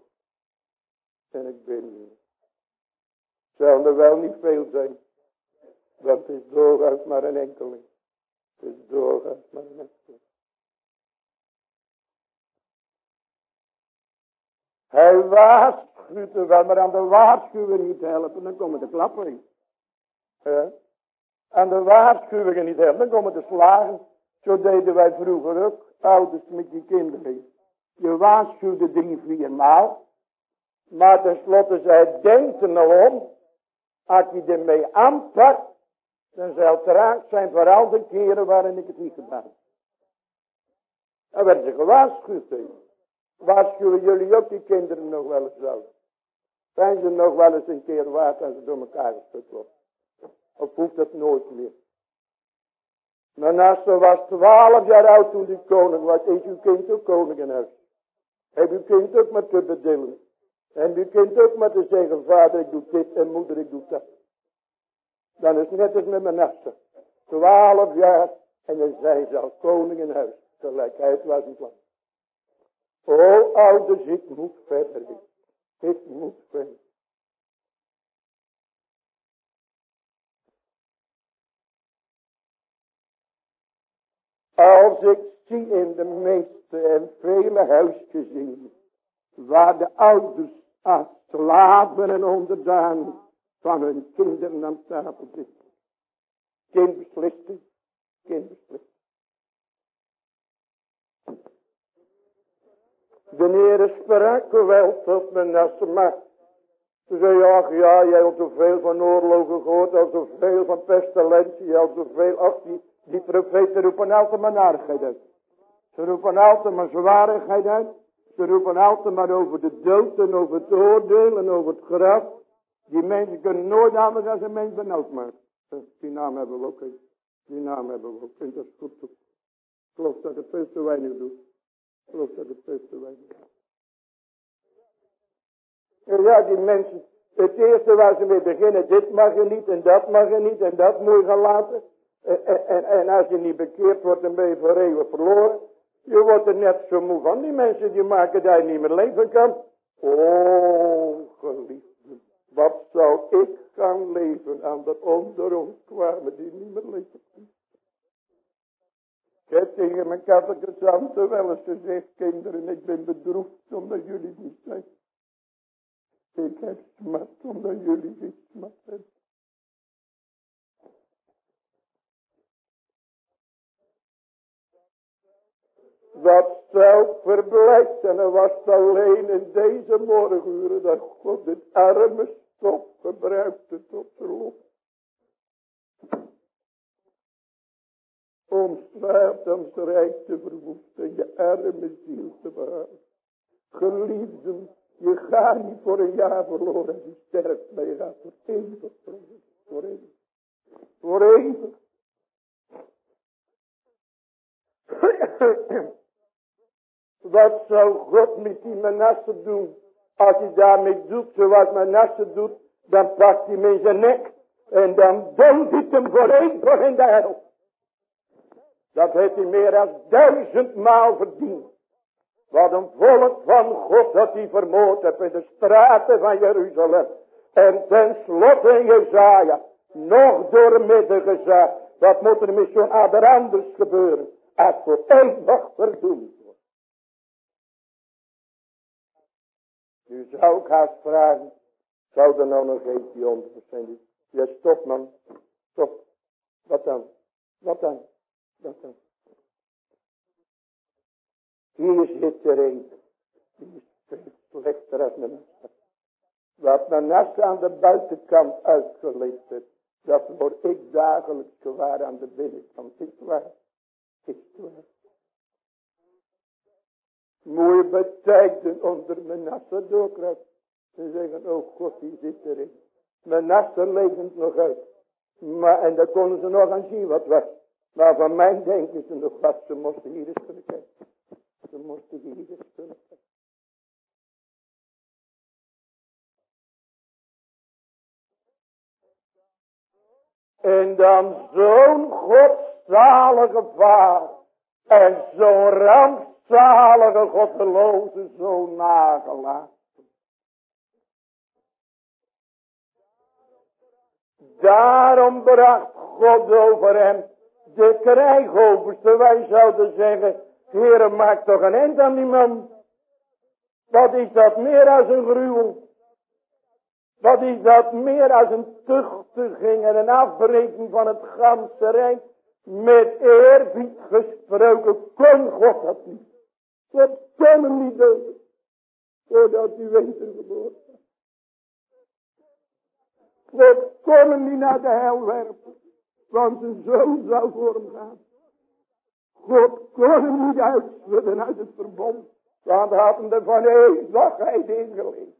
En ik ben hier. Zal er wel niet veel zijn. Want het is doorgaans maar een enkeling. Het is doorgaans maar een enkeling. Hij waarschuwt wel, maar aan de waarschuwing niet helpen, dan komen de klappen. Ja. Aan de waarschuwingen niet helpen, dan komen de slagen. Zo deden wij vroeger ook, ouders met die kinderen. Je waarschuwde drie, vier maal. Maar tenslotte zei, denk er nou om. Als je ermee aanpakt, dan zal het raak zijn voor al de keren waarin ik het niet gedaan heb. Dan werden ze gewaarschuwd. Waarschuwen jullie ook die kinderen nog wel eens wel? Zijn ze nog wel eens een keer waard als ze door elkaar gestuk worden? Of hoeft dat nooit meer? Manasse was twaalf jaar oud toen hij koning was. Is uw kind ook koning in huis? Heb uw kind ook maar te bedillen? En uw kind ook maar te zeggen, vader ik doe dit en moeder ik doe dat. Dan is het net als met Manasse. Twaalf jaar en dan zijn ze al koning in huis. Gelijkheid was een plan. O ouders, ik moet verder. Ik moet verder. Als ik zie in de meeste en vele huisgezinnen, waar de ouders als slaven en onderdaan van hun kinderen aan tafel zitten. Kindbeslissing, kindbeslissing. De Heer sprak wel tot mijn macht. Ze zei, ach ja, jij hebt zoveel van oorlogen gehoord, al zoveel van pestilentie, al zoveel, ach die, die profeten roepen altijd maar narigheid uit. Ze roepen altijd maar zwarigheid uit. Ze roepen altijd maar over de dood en over het oordeel en over het graf. Die mensen kunnen nooit anders als een mens benauwd maken. Die naam hebben we ook. Die naam hebben we ook in. Dat is goed. Ik geloof dat het veel te weinig doet. Geloof dat het veel te weinig doet. En ja, die mensen, het eerste waar ze mee beginnen, dit mag je niet en dat mag je niet en dat moet je laten. En, en, en als je niet bekeerd wordt, dan ben je voor verloren. Je wordt er net zo moe van. Die mensen die maken dat je niet meer leven kan. Oh, geliefde. Wat zou ik gaan leven aan de onder ons kwamen die niet meer leven. Ik heb tegen mijn catechisante wel eens gezegd, kinderen, ik ben bedroefd omdat jullie niet zijn. Ik heb smat omdat jullie geen smat hebben. Wat zelf verblijft en er was alleen in deze morgenuren dat God het arme stof gebruikte tot verlof. Om Satans rijk te verwoesten, je arme ziel te behalen. Geliefden, je gaat niet voor een jaar verloren. Je sterft, maar je gaat voor eeuwig verloren. Voor eeuwig. Voor eeuwig. Wat zou God met die Manasse doen? Als hij daarmee doet zoals Manasse doet, dan pakt hij hem in zijn nek. En dan denkt hij hem voor eeuwig in de hel. Dat heeft hij meer dan duizend maal verdiend. Wat een volk van God dat hij vermoord heeft in de straten van Jeruzalem. En tenslotte in Jezaja, nog door midden gezegd, wat moet er met zo'n anders gebeuren, als voor eeuwig verdoemd wordt. Nu zou ik haast vragen, zou er nou nog eentje onder zijn? Ja, stop man, stop. Wat dan? Wat dan? Wat dan? Hier zit er een. Die is slechter als Manasse. Wat Manasse aan de buitenkant uitgeleefd heeft. Dat word ik dagelijks gewaar aan de binnenkant. Is waar. Is waar. Mooie betijden onder Manasse doorkruipt. Ze zeggen, oh God, die zit erin. Mijn naster levend nog uit. Maar, en daar konden ze nog aan zien wat was. Maar van mijn denken ze nog wat. Ze moesten hier eens kunnen kijken. Ze moesten hier eens kunnen kijken. En dan zo'n godzalige vader. En zo'n rampzalige goddeloze zoon nagelaten. Daarom bracht God over hem de krijgoverste. Wij zouden zeggen, Heere maak toch een eind aan die man. Wat is dat meer als een gruwel? Wat is dat meer als een tuchtiging en een afbreking van het ganse rijk? Met eerbied gesproken kon God dat niet. God kon hem niet doden. Voordat u wedergeboren God kon hem niet naar de hel werpen. Want zijn zoon zou voor hem gaan. God kon hem niet uitschudden uit het verbond. Want hij had hem er van eeuwigheid ingelegd.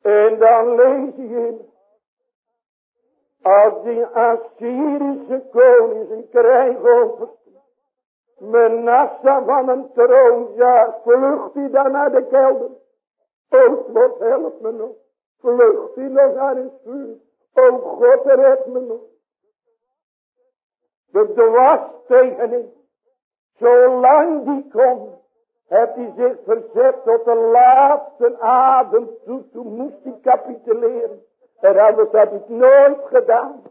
En dan lees je. Als die Assyrische koning zijn krijg opent. Menasse van een troon. Ja, vlucht hij dan naar de kelder. O God, help me nog. Vlucht hij nog naar het vuur. O God, red me nog. De dwars tegenin. Zolang die komt heeft hij zich verzet tot de laatste adem toe. Toen moest hij capituleren. En anders had hij het nooit gedaan.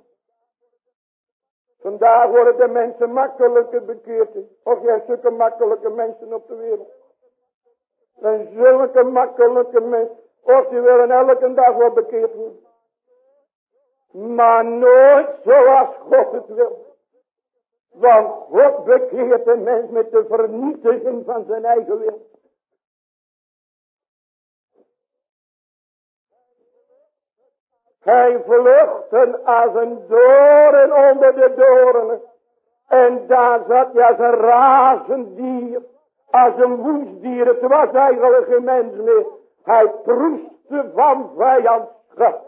Vandaag worden de mensen makkelijker bekeerd. Of jij zulke makkelijke mensen op de wereld. En zulke makkelijke mensen. Of die willen elke dag wel bekeerd. Maar nooit zoals God het wil. Want God bekeert de mens met de vernietiging van zijn eigen wil. Hij vluchtte als een doren onder de doornen. En daar zat hij als een razend dier. Als een woestdier. Het was eigenlijk geen mens meer. Hij proestte van vijandschap.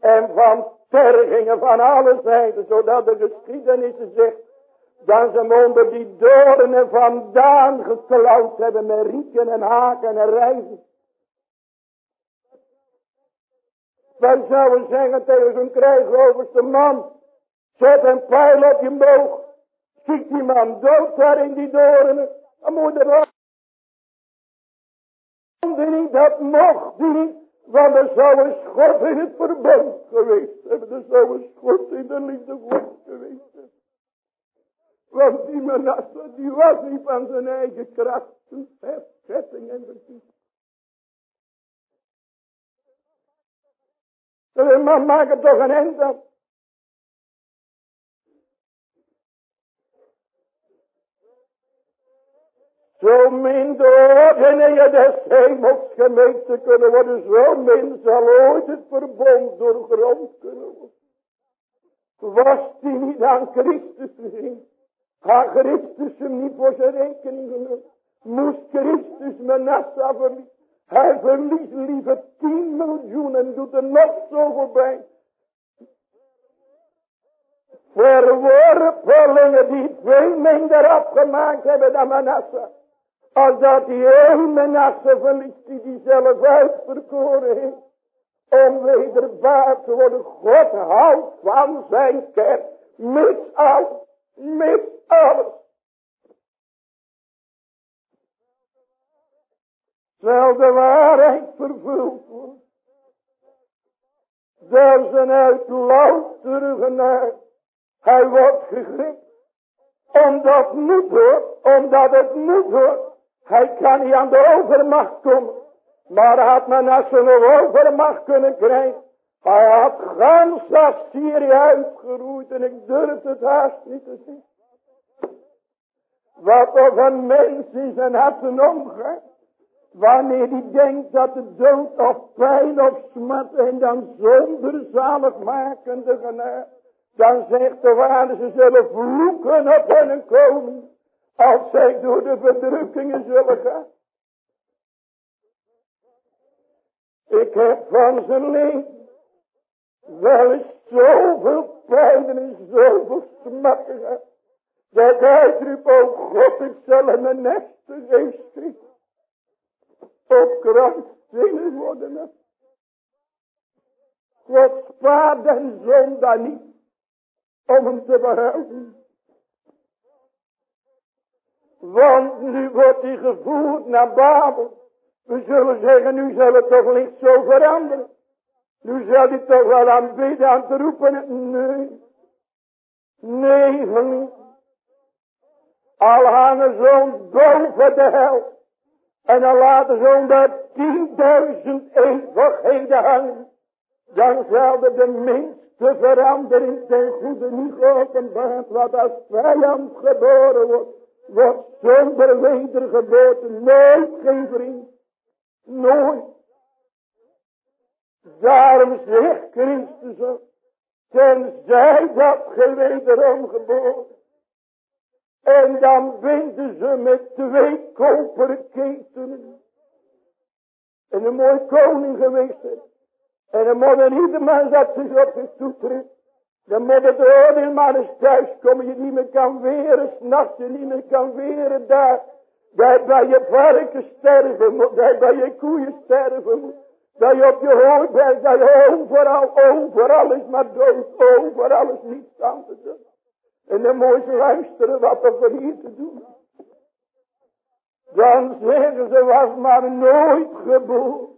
En van tergingen van alle zijden. Zodat de geschiedenis zegt dan ze hem onder die doornen vandaan geklauwd hebben met rieken en haken en rijzen. Wij zouden zeggen tegen zo'n krijgoverste man, zet een pijl op je boog. Schiet die man dood daar in die doornen. Dan moet er niet, dat mocht niet. Want er zou een schot in het verbond geweest hebben. Er zou een schot in de liefde God geweest hebben. Want die Manasse, die was niet van zijn eigen kracht, zijn schetting en verkiezing. Maar maak er toch een eind aan. Zo min door en je des hemels gemeente kunnen worden, zo min zal ooit het verbond doorgrond kunnen worden. Was die niet aan Christus gezien? Had Christus hem niet voor zijn rekening genomen. Moest Christus Manasseh verliezen. Hij verliest liever 10 miljoen en doet er nog zo voorbij. Verworpelingen die veel minder afgemaakt hebben dan Manasseh. Als dat die één Manasseh verliest die die zelf uitverkoren heeft. Om wederbaar te worden. God houdt van zijn kerk. Mis alles. Mis alles. Terwijl de waarheid vervuld wordt. Door zijn uit loutere Hij wordt gegript. Omdat het moet hoor. Omdat het moet hoor. Hij kan niet aan de overmacht komen. Maar had men als zijn overmacht kunnen krijgen. Hij had gans Assyrië uitgeroeid en ik durf het haast niet te zien. Wat of een mens in zijn harten omgaat. Wanneer hij denkt dat de dood of pijn of smat en dan zonder zaligmakende genade. Dan zegt de waarde ze zullen vloeken op hun koning. Als zij door de verdrukkingen zullen gaan. Ik heb van zijn leven wel eens zoveel pijn en zoveel smakken gehad. Dat hij riep, oh God, ik zal in mijn neste geest op krankzinnig worden. God spaart en zon daar niet om hem te behouden. Want nu wordt hij gevoerd naar Babel. We zullen zeggen, nu zal het toch licht zo veranderen. Nu zal hij toch wel aanbidden aan te roepen. Nee. Nee, geliefd. Al hangen zo'n boven de hel. En dan laten zo'n daar tienduizend eeuwigheden hangen. Dan zal er de minste verandering ten goede niet geopenbaard. Wat als vijand geboren wordt. Wordt zonder wedergeboorte nooit geen vriend. Nooit. Daarom zegt Christus ook. Tenzij dat ge wederom geboren. En dan binden ze met twee koperen ketenen. En een mooi koning geweest is. En dan moet er ieder dat zich op zich toetrekt. Dan moet het oordeel maar eens thuis komen. Je niet meer kan weren. S'nachts je niet meer kan weren daar. Daar bij je varken sterven moet. Daar bij je koeien sterven moet. Dat je op je hoofd bent. Dat je overal, overal is maar dood. Overal is niets aan te doen. En dan moet je luisteren wat er voor hier te doen. Dan zeggen ze was maar nooit geboren.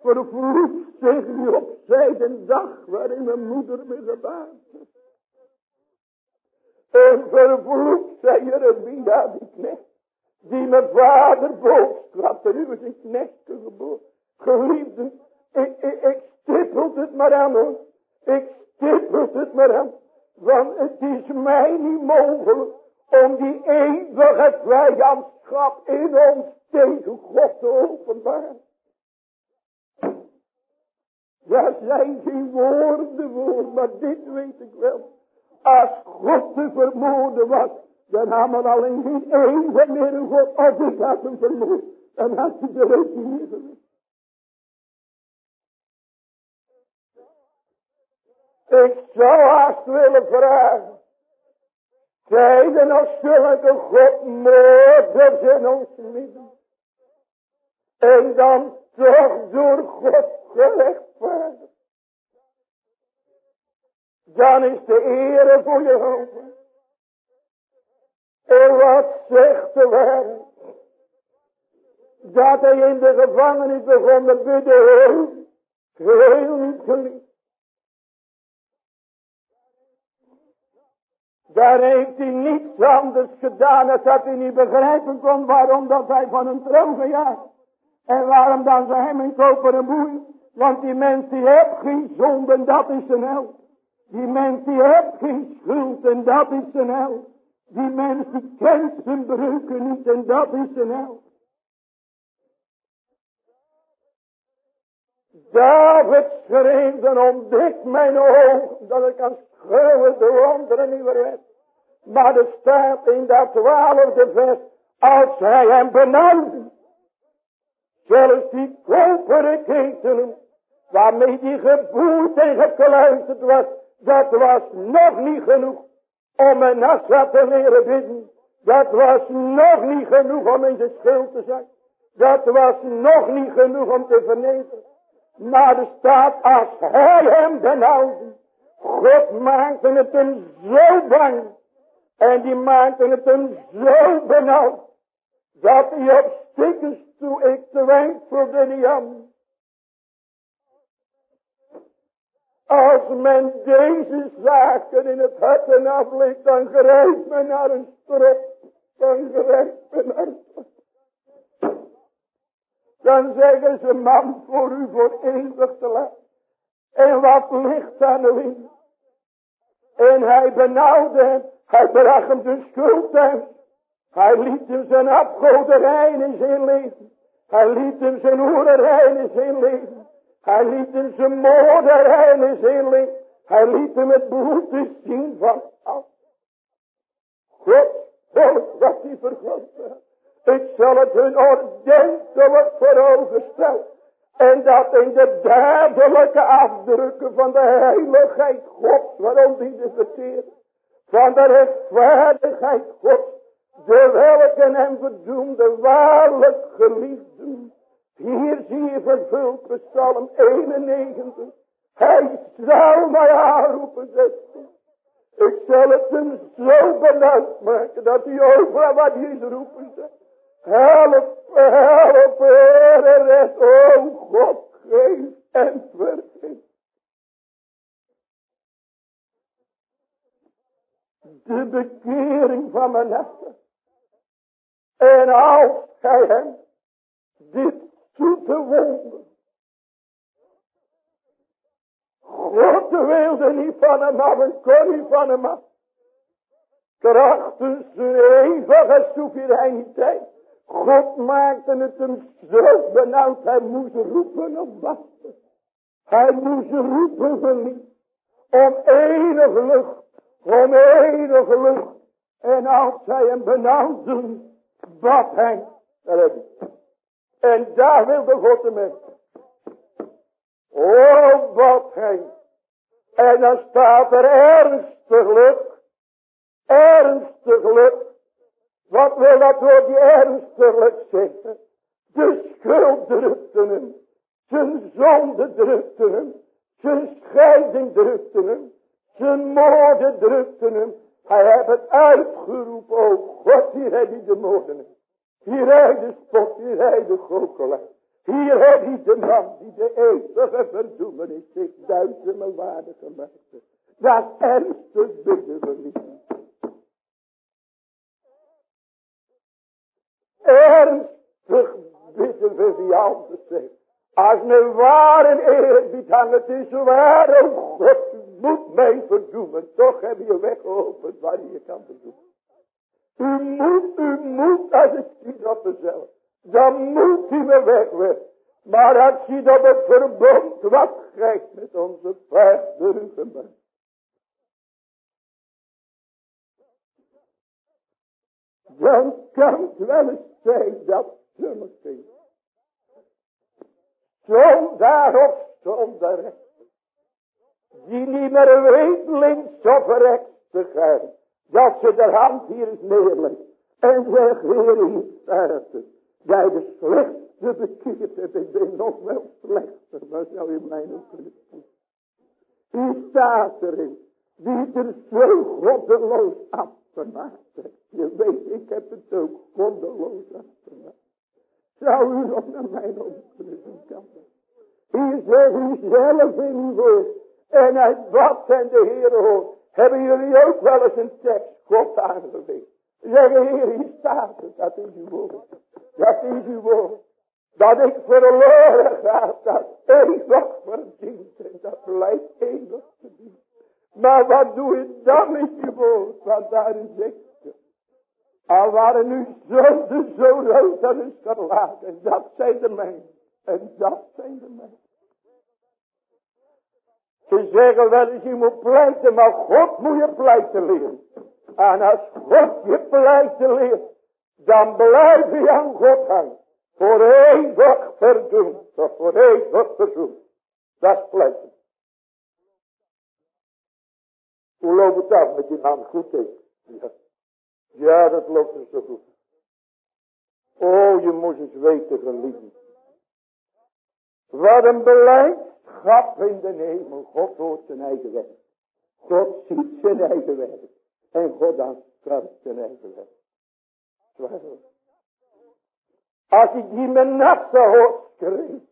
Vervloekt zich nu op zij de dag waarin mijn moeder me gebaard En vervloekt zij Jeremia die knecht. Die mijn vader boodschap. En nu is een knecht geboren. Geliefde. Ik, ik, ik stippelt het maar aan hoor. Ik stippelt het maar aan. Want het is mij niet mogelijk om die eeuwige vijandschap in ons tegen God te openbaren. Daar zijn geen woorden voor, maar dit weet ik wel. Als God te vermoorden was, dan had men alleen geen eeuwig meer een God, of ik had hem vermoord. Dan had hij de rekening niet geweest. Ik zou haast willen vragen. Zijn er nog zulke godmoorders in ons midden? En dan toch door God gerechtvaardigd. Dan is de ere voor je. En wat zegt de waarheid? Dat hij in de gevangenis begon te bidden. Heel niet geliefd. Daar heeft hij niets anders gedaan dan dat hij niet begrijpen kon waarom dat hij van een troon gejaagd. En waarom dan ze hem in koperen boei. Want die mens die geen zonde en dat is zijn hel. Die mens die geen schuld en dat is zijn hel. Die mens die kent zijn breuken niet en dat is zijn hel. David dan ontdekt mijn ogen dat ik kan schreeuwen de wonderen niet meer. Maar er staat in dat twaalfde vers, als hij hem benauwde, zelfs die koperen ketenen, waarmee die geboerd en was, dat was nog niet genoeg om een nassa te leren bidden. Dat was nog niet genoeg om in de schuld te zijn. Dat was nog niet genoeg om te vernederen. Maar er staat, als hij hem benauwde, God maakte het hem zo bang. En die maakte het hem zo benauwd. Dat hij op stikkers toe ik twijfelde niet aan. Als men deze zaken in het hart en aflegt, dan grijpt men naar een strop. Dan grijpt men naar een strop. Dan zeggen ze, man, voor u voor eeuwig te laat. En wat ligt aan de wind? En hij benauwde hem. Hij bracht hem de schuld thuis. Hij liet hem zijn afgoderij in zijn leven. Hij liet hem zijn hoererij in zijn leven. Hij liet hem zijn moorderij in zijn leven. Hij liet hem het bloed zien van af. God volk wat hij vervuld Ik zal het hun ordentelijk voor ogen stellen. En dat in de dadelijke afdrukken van de heiligheid Gods, waarom die de verkeer, van de rechtvaardigheid Gods, de welke hem verdoemde waarlijk geliefden. Hier zie je vervuld Psalm 91. Hij zal mij aanroepen, zegt Ik zal het hem zo benauwd maken dat hij overal wat hij roepen zegt. Help, help, Heer, red, o God, geef en vergeef. De bekering van mijn harten. En als gij hem dit zoete wonder. God wilde niet van hem af en kon niet van hem af. Krachtens zijn eeuwige soevereiniteit. God maakte het hem zo benauwd. Hij moest roepen op wachten. Hij moest roepen verliefd. Om enige lucht. Om enige lucht. En als hij hem benauwd doen. Bad hij. En daar wilde God hem in. Oh, bad hij. En dan staat er ernstiglijk. Ernstiglijk wat wil dat door die ernstiglijk zeggen? De schuld drukte hem. Zijn zonde drukte hem. Zijn scheiding drukte hem. Zijn moorden drukte hem. Hij heeft het uitgeroepen. Oh God, heb je de moorden. Hier je de spot. Hier je de goochelaar. Hier heb je de man die de eeuwige verdoemenis zich duizenden waarde gemaakt. Dat ernstig bidden we ernstig bidden we die te zeggen. Als een ware eerbied aan het is waar, oh God, moet mij verdoemen. Toch heb je weg geopend waar je kan verdoemen. U moet, u moet, als ik zie op mezelf, dan moet u me weg Maar als je dat het verbond wat krijgt met onze vader gemaakt. Dan kan het wel eens zijn dat sommige zondaar of zondaar die niet meer weet links of rechts te gaan, dat ze de hand hier eens neerlegt en zegt, Heer, hier het. Jij de slechtste bekeerd hebt, ik ben nog wel slechter, maar zou je mij nog kunnen zien. Hier staat erin, die er zo goddeloos afgemaakt heeft. Je weet, ik heb het ook goddeloos afgemaakt. Zou u nog naar mijn om kunnen zien, Hier zegt u zelf in uw woord. En uit wat en de Heer hoort. Hebben jullie ook wel eens een tekst God aangewezen? Zeggen, Heer, hier staat het. Dat is uw woord. Dat is uw woord. Dat ik verloren ga. Dat eeuwig verdient. En dat blijft eeuwig verdient. Maar wat doe je dan met je woord? Want daarin zegt je. Al waren nu zonden zo rood dat is verlaten. En dat zijn de mensen. En dat zijn de mensen. Ze zeggen wel eens je moet pleiten. Maar God moet je pleiten leren. En als God je pleiten leert. Dan blijf je aan God hangen. Voor eeuwig verdoemd. Of voor eeuwig verdoemd. Dat is pleiten. Hoe loopt het af met die man goed is? Ja. dat loopt dus zo goed. Oh, je moet eens weten, geliefd. Wat een beleidschap in de hemel. God hoort zijn eigen werk. God ziet zijn eigen werk. En God aanscherpt zijn eigen. Zwaar. Als ik die mijn nachten hoort schreeuwen.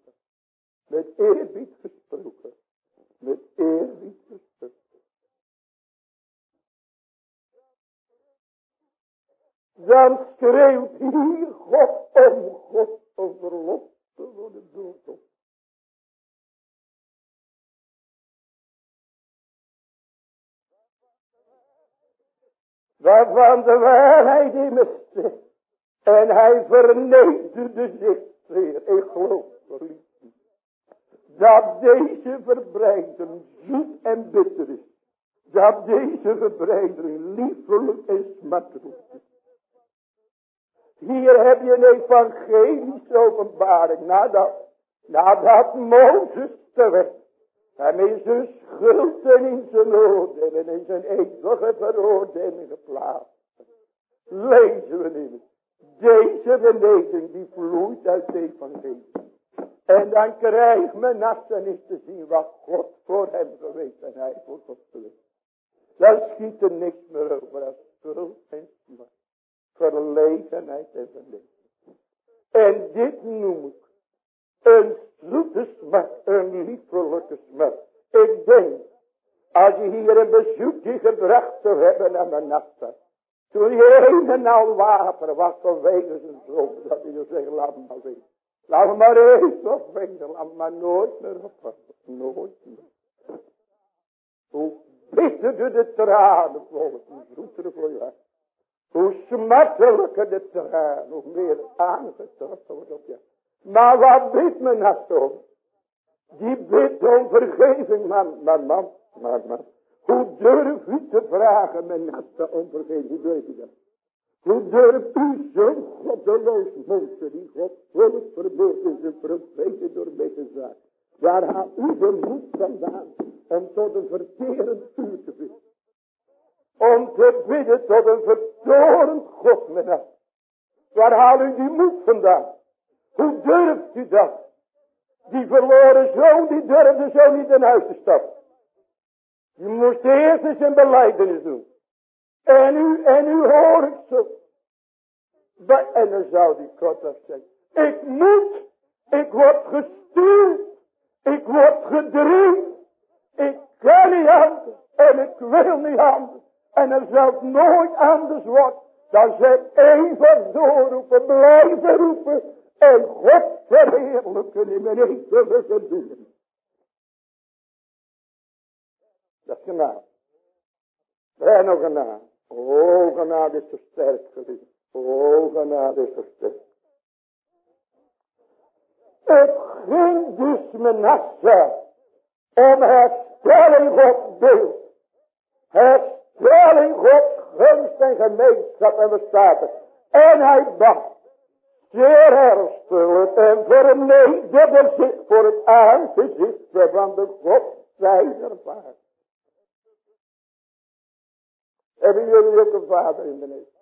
Met eerbied gesproken. Met eerbied gesproken. Dan schreeuwt hier God om God om verlost te worden dood. Waarvan de waarheid in me. En hij vernederde zich weer. Ik geloof. Dat deze verbreiding zoet en bitter is. Dat deze verbreiding liefelijk en smartelijk is. Hier heb je een evangelische openbaring. Nadat, nadat Mozes te werd. Hem in zijn schuld en in zijn oordeel en in zijn eeuwige veroordeling geplaatst. Lezen we in Deze genezing die vloeit uit het evangelie. En dan krijgt men is te zien wat God voor hem geweest en hij voor God geweest. Dan schiet er niks meer over als schuld en smart. Verlegenheid en verlegenheid. En dit noem ik een zoete smart, een liefelijke smart. Ik denk, als je hier een bezoekje gebracht zou hebben aan de nacht. Toen je een en al water was vanwege zijn zoon. Dat zou zeggen, laat me maar weten. Laat me maar even opwegen. Laat me maar nooit meer oppassen. Nooit meer. Hoe bitter de tranen volgen. Hoe zoeter voor je Hoe smartelijker de tranen. Hoe meer aangetrokken wordt op je. Maar wat bidt men nou zo? Die bidt om vergeving, man, man, man, man. Hoe durf u te vragen, mijn naaste om vergeving? Hoe durf u dat? Hoe durft u zo'n goddeloos monster die God volk verbeeld in zijn profeten door deze zaak? Waar haalt u de moed vandaan om tot een verterend vuur te bidden? Om te bidden tot een vertorend God, mijn Waar haalt u die moed vandaan? Hoe durft u dat? Die verloren zoon, die durfde zo niet in huis te stappen. Je moest eerst eens een beleidenis doen. En u, en u hoor ik zo. En dan zou die kortaf zeggen. Ik moet. Ik word gestuurd. Ik word gedreven. Ik kan niet anders. En ik wil niet anders. En er zal nooit anders worden. Dan zeg even doorroepen. Blijven roepen. En God verheerlijken in mijn eeuwige doen. Dat is genade. En nog genade. O, genade is versterkt, geliefd. O, genade is versterkt. Het ging dus Menasse om herstelling God beeld. Herstelling God gunst en gemeenschap en bestaat En hij dacht, zeer herstellend en vernederde voor het aangezicht van de God zijner vader. Hebben jullie ook een vader in de neus?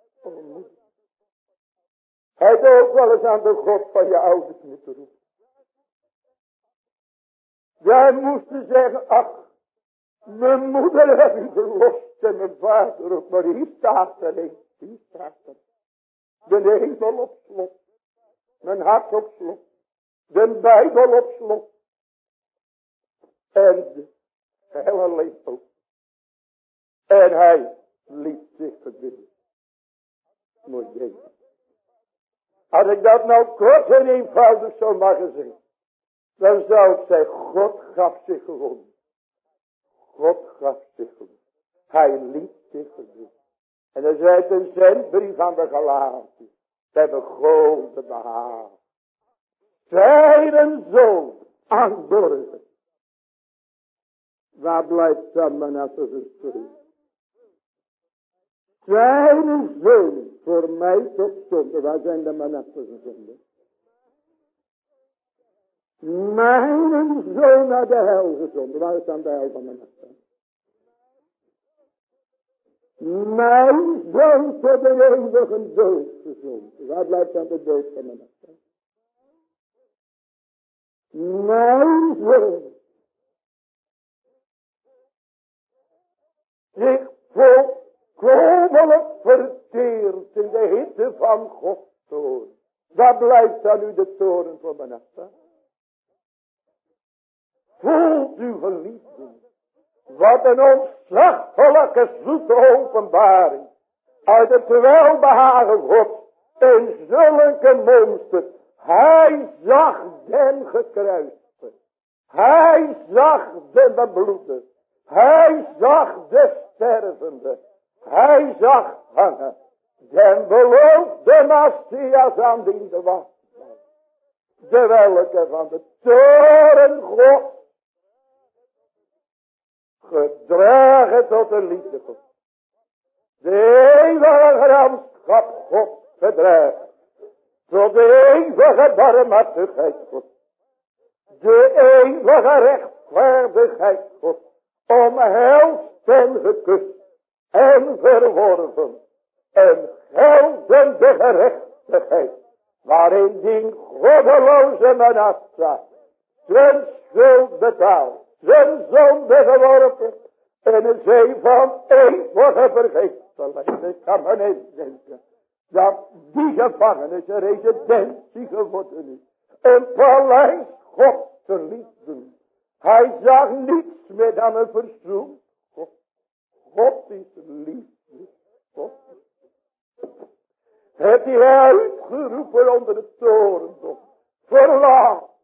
Hij heeft ook wel eens aan de God van je ouders moeten roepen. Jij moest zeggen, ach, mijn moeder heb ik verlost en mijn vader ook, maar hier staat er een, hier staat er. De hemel op slot, mijn hart op slot, de Bijbel op slot. En de leeft ook. En hij liet zich verbinden. Moet je Als ik dat nou kort en eenvoudig zou mogen zeggen. Dan zou ik zeggen, God gaf zich gewoon. God gaf zich gewoon. Hij liet zich verbinden. En dan zei het een zendbrief aan de Galaten. Ze hebben grote behaal. Zijn zoon aan Waar blijft dan als een zijn zoon voor mij tot zonde. Waar zijn de Manasseh's zonde? Mijn zoon naar de hel gezonden. Waar is dan de hel van Manasseh? Mijn zoon tot de eeuwige dood. Waar blijft dan de dood van Manasseh? Mijn zoon. Zich voor komelijk verteerd in de hitte van Gods toren. Waar blijft dan nu de toren van Manasseh? Voelt u geliefden. Wat een ontzaglijke zoete openbaring. Uit het welbehagen God. In zulke monster. Hij zag den gekruiste. Hij zag de bebloede. Hij zag de stervende. Hij zag hangen. Den beloofde Messias aan de was. De welke van de toren God. Gedragen tot de liefde God. De eeuwige gramschap God gedragen. tot de eeuwige barmhartigheid God. De eeuwige rechtvaardigheid God. Omhelst en gekust en verworven. En geldende gerechtigheid. Waarin die goddeloze Manasseh zijn schuld betaalt. Zijn zonde geworpen. En een zee van eeuwige vergeefselijkheid. Ik kan me niet denken. Dat die gevangenis een residentie geworden is. Een paleis God te liefden. Hij zag niets meer dan een verzoek. God, God is liefde. God. Heb hij uitgeroepen onder de toren. Verlaat.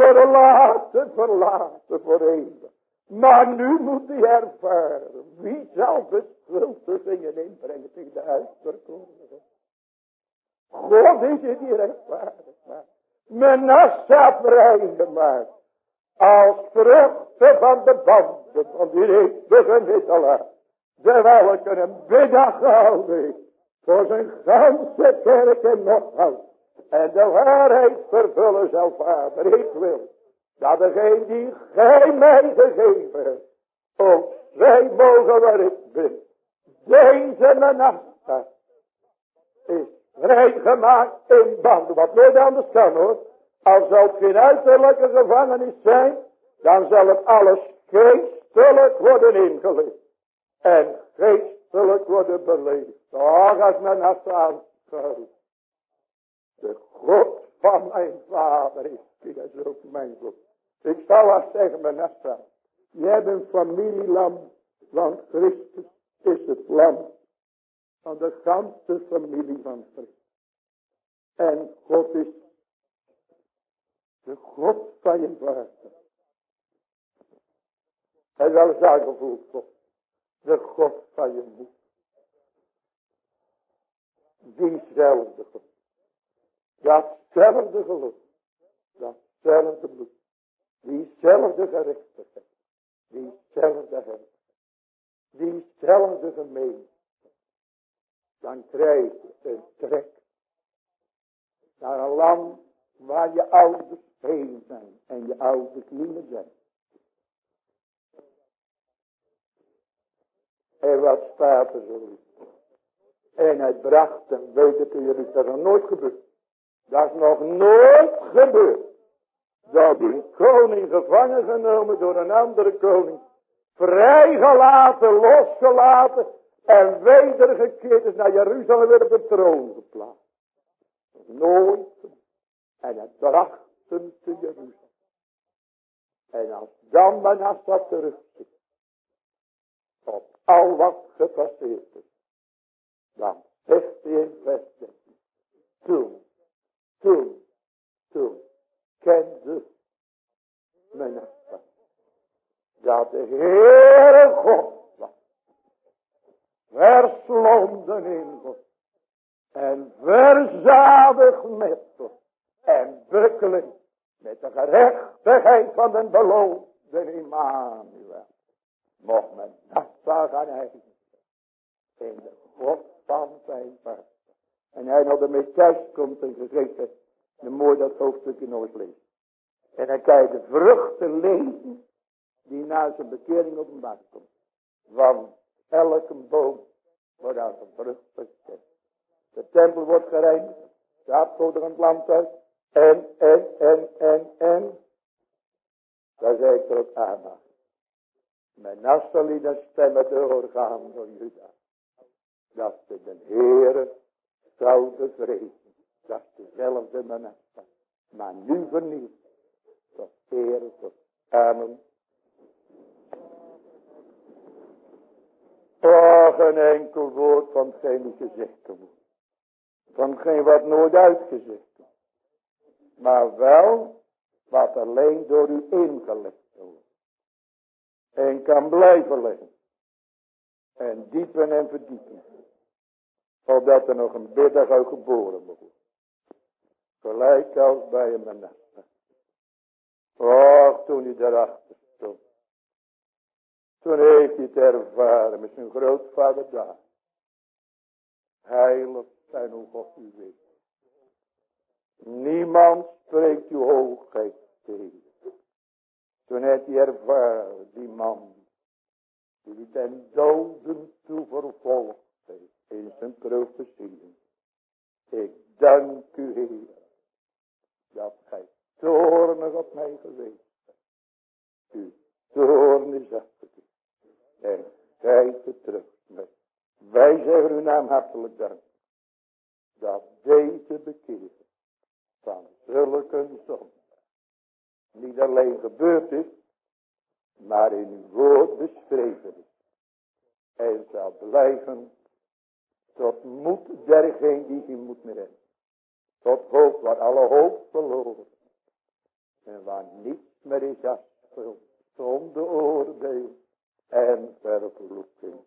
Verlaten, verlaten voor eeuwig. Maar nu moet hij ervaren. Wie zal beschuldigingen inbrengen tegen de uitverkorenen? God is het die rechtvaardig maakt. Menasseh vrijgemaakt. Als vruchten van de banden van die eeuwige middelaar. Terwijl ik een biddag gehouden Voor zijn ganse kerk en nog houdt. En de waarheid vervullen zal vader. Ik wil dat degene die gij mij gegeven. Ook zij mogen waar ik ben. Deze Manasseh is vrijgemaakt in banden. Wat nooit anders kan hoor. Als zou geen uiterlijke gevangenis zijn. Dan zal het alles geestelijk worden ingelicht. En geestelijk worden beleefd. Och, als men had aanschouwt. De God van mijn vader is. Die is ook mijn God. Ik zal wel zeggen, mijn Nessa. Jij bent familielam. Want Christus is het lam. Van de ganse familie van Christus. En God is de God van je vader. Hij zal zijn gevoeld God. De God van je moeder. Diezelfde God. Datzelfde geloof. Datzelfde bloed. Diezelfde gerechtigheid. Diezelfde hart. Diezelfde gemeente. Dan krijg je een trek. Naar een land waar je ouders heen zijn. En je ouders niet meer zijn. En wat staat er zo En hij bracht hem, dat is nog nooit gebeurd. Dat is nog nooit gebeurd. Dat die koning gevangen genomen door een andere koning. Vrijgelaten, losgelaten. En wedergekeerd is naar Jeruzalem weer op de troon geplaatst. Nooit. En hij bracht hem te Jeruzalem. En als dan Manasseh terugziet. Op al wat gepasseerd is. Dan zegt hij in vers Toen, toen, toen kende Manasseh. Dat de Heere God. Verslonden in God. En verzadigd met God. En bukkelen met de gerechtigheid van de beloofde Immanuel. Mocht men dat gaan eigen. In de God van zijn. En hij nog ermee thuis komt en gezegd. Dan moet dat hoofdstukje eens lezen. En dan kan de vruchten lezen. Die na zijn bekering openbaar komt. Van elke boom wordt uit een vrucht gekend. De tempel wordt gereinigd. De aardgoder het land uit. En, en, en, en, en. Daar zei ik er ook aan. Mijn Naftali, dat stemmen doorgaan door Juda. Dat de Heere zouden vrezen. Dat is dezelfde Manasseh. Maar nu vernieuwd. Tot Heere, tot Amen. Oh, geen enkel woord van die gezegd wordt. Van geen wat nooit uitgezegd maar wel wat alleen door u ingelegd wordt. En kan blijven liggen. En diepen en verdiepen. Opdat er nog een biddag geboren wordt. Gelijk als bij een Manasse. Och, toen hij daarachter stond. Toen heeft hij het ervaren met zijn grootvader daar. Heilig zijn hoe God u weet. Niemand spreekt uw hoogheid tegen. Toen heeft hij ervaren, die man, die ten doden toe vervolgd heeft in zijn profetieën. Ik dank u, Heer, dat gij toornig op mij geweest bent. Uw toorn is afgedaan. En gij terug met. Wij zeggen uw naam hartelijk dank. Dat deze bekering van zulke zonde niet alleen gebeurd is, maar in uw woord beschreven is. En zal blijven tot moed dergeen die zich moet redden. Tot hoop waar alle hoop verloren. En waar niets meer is schuld, zonder oordeel en vervloeking.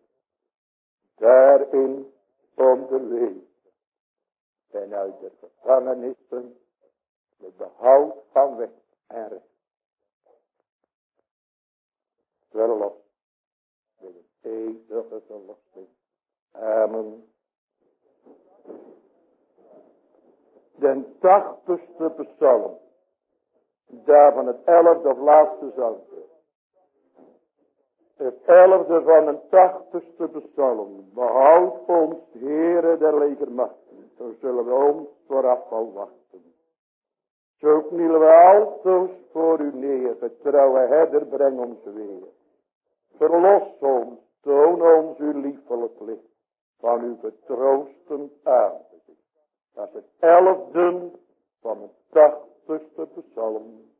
Daarin onderwezen. En uit de gevangenissen de behoud van weg en recht. Met een eeuwige verlossing. Amen. Den tachtigste psalm. Daarvan het elfde of laatste zang. Het elfde van een tachtigste psalm. Behoud ons, Heere der legermachten. Zo zullen we ons vooraf al wachten. Zo knielen we altoos voor u neer. Vertrouwe herder, breng ons weer. Verlos ons, toon ons uw liefelijk licht. Van uw vertroostend aangezicht. Dat is het elfde van het tachtigste psalm.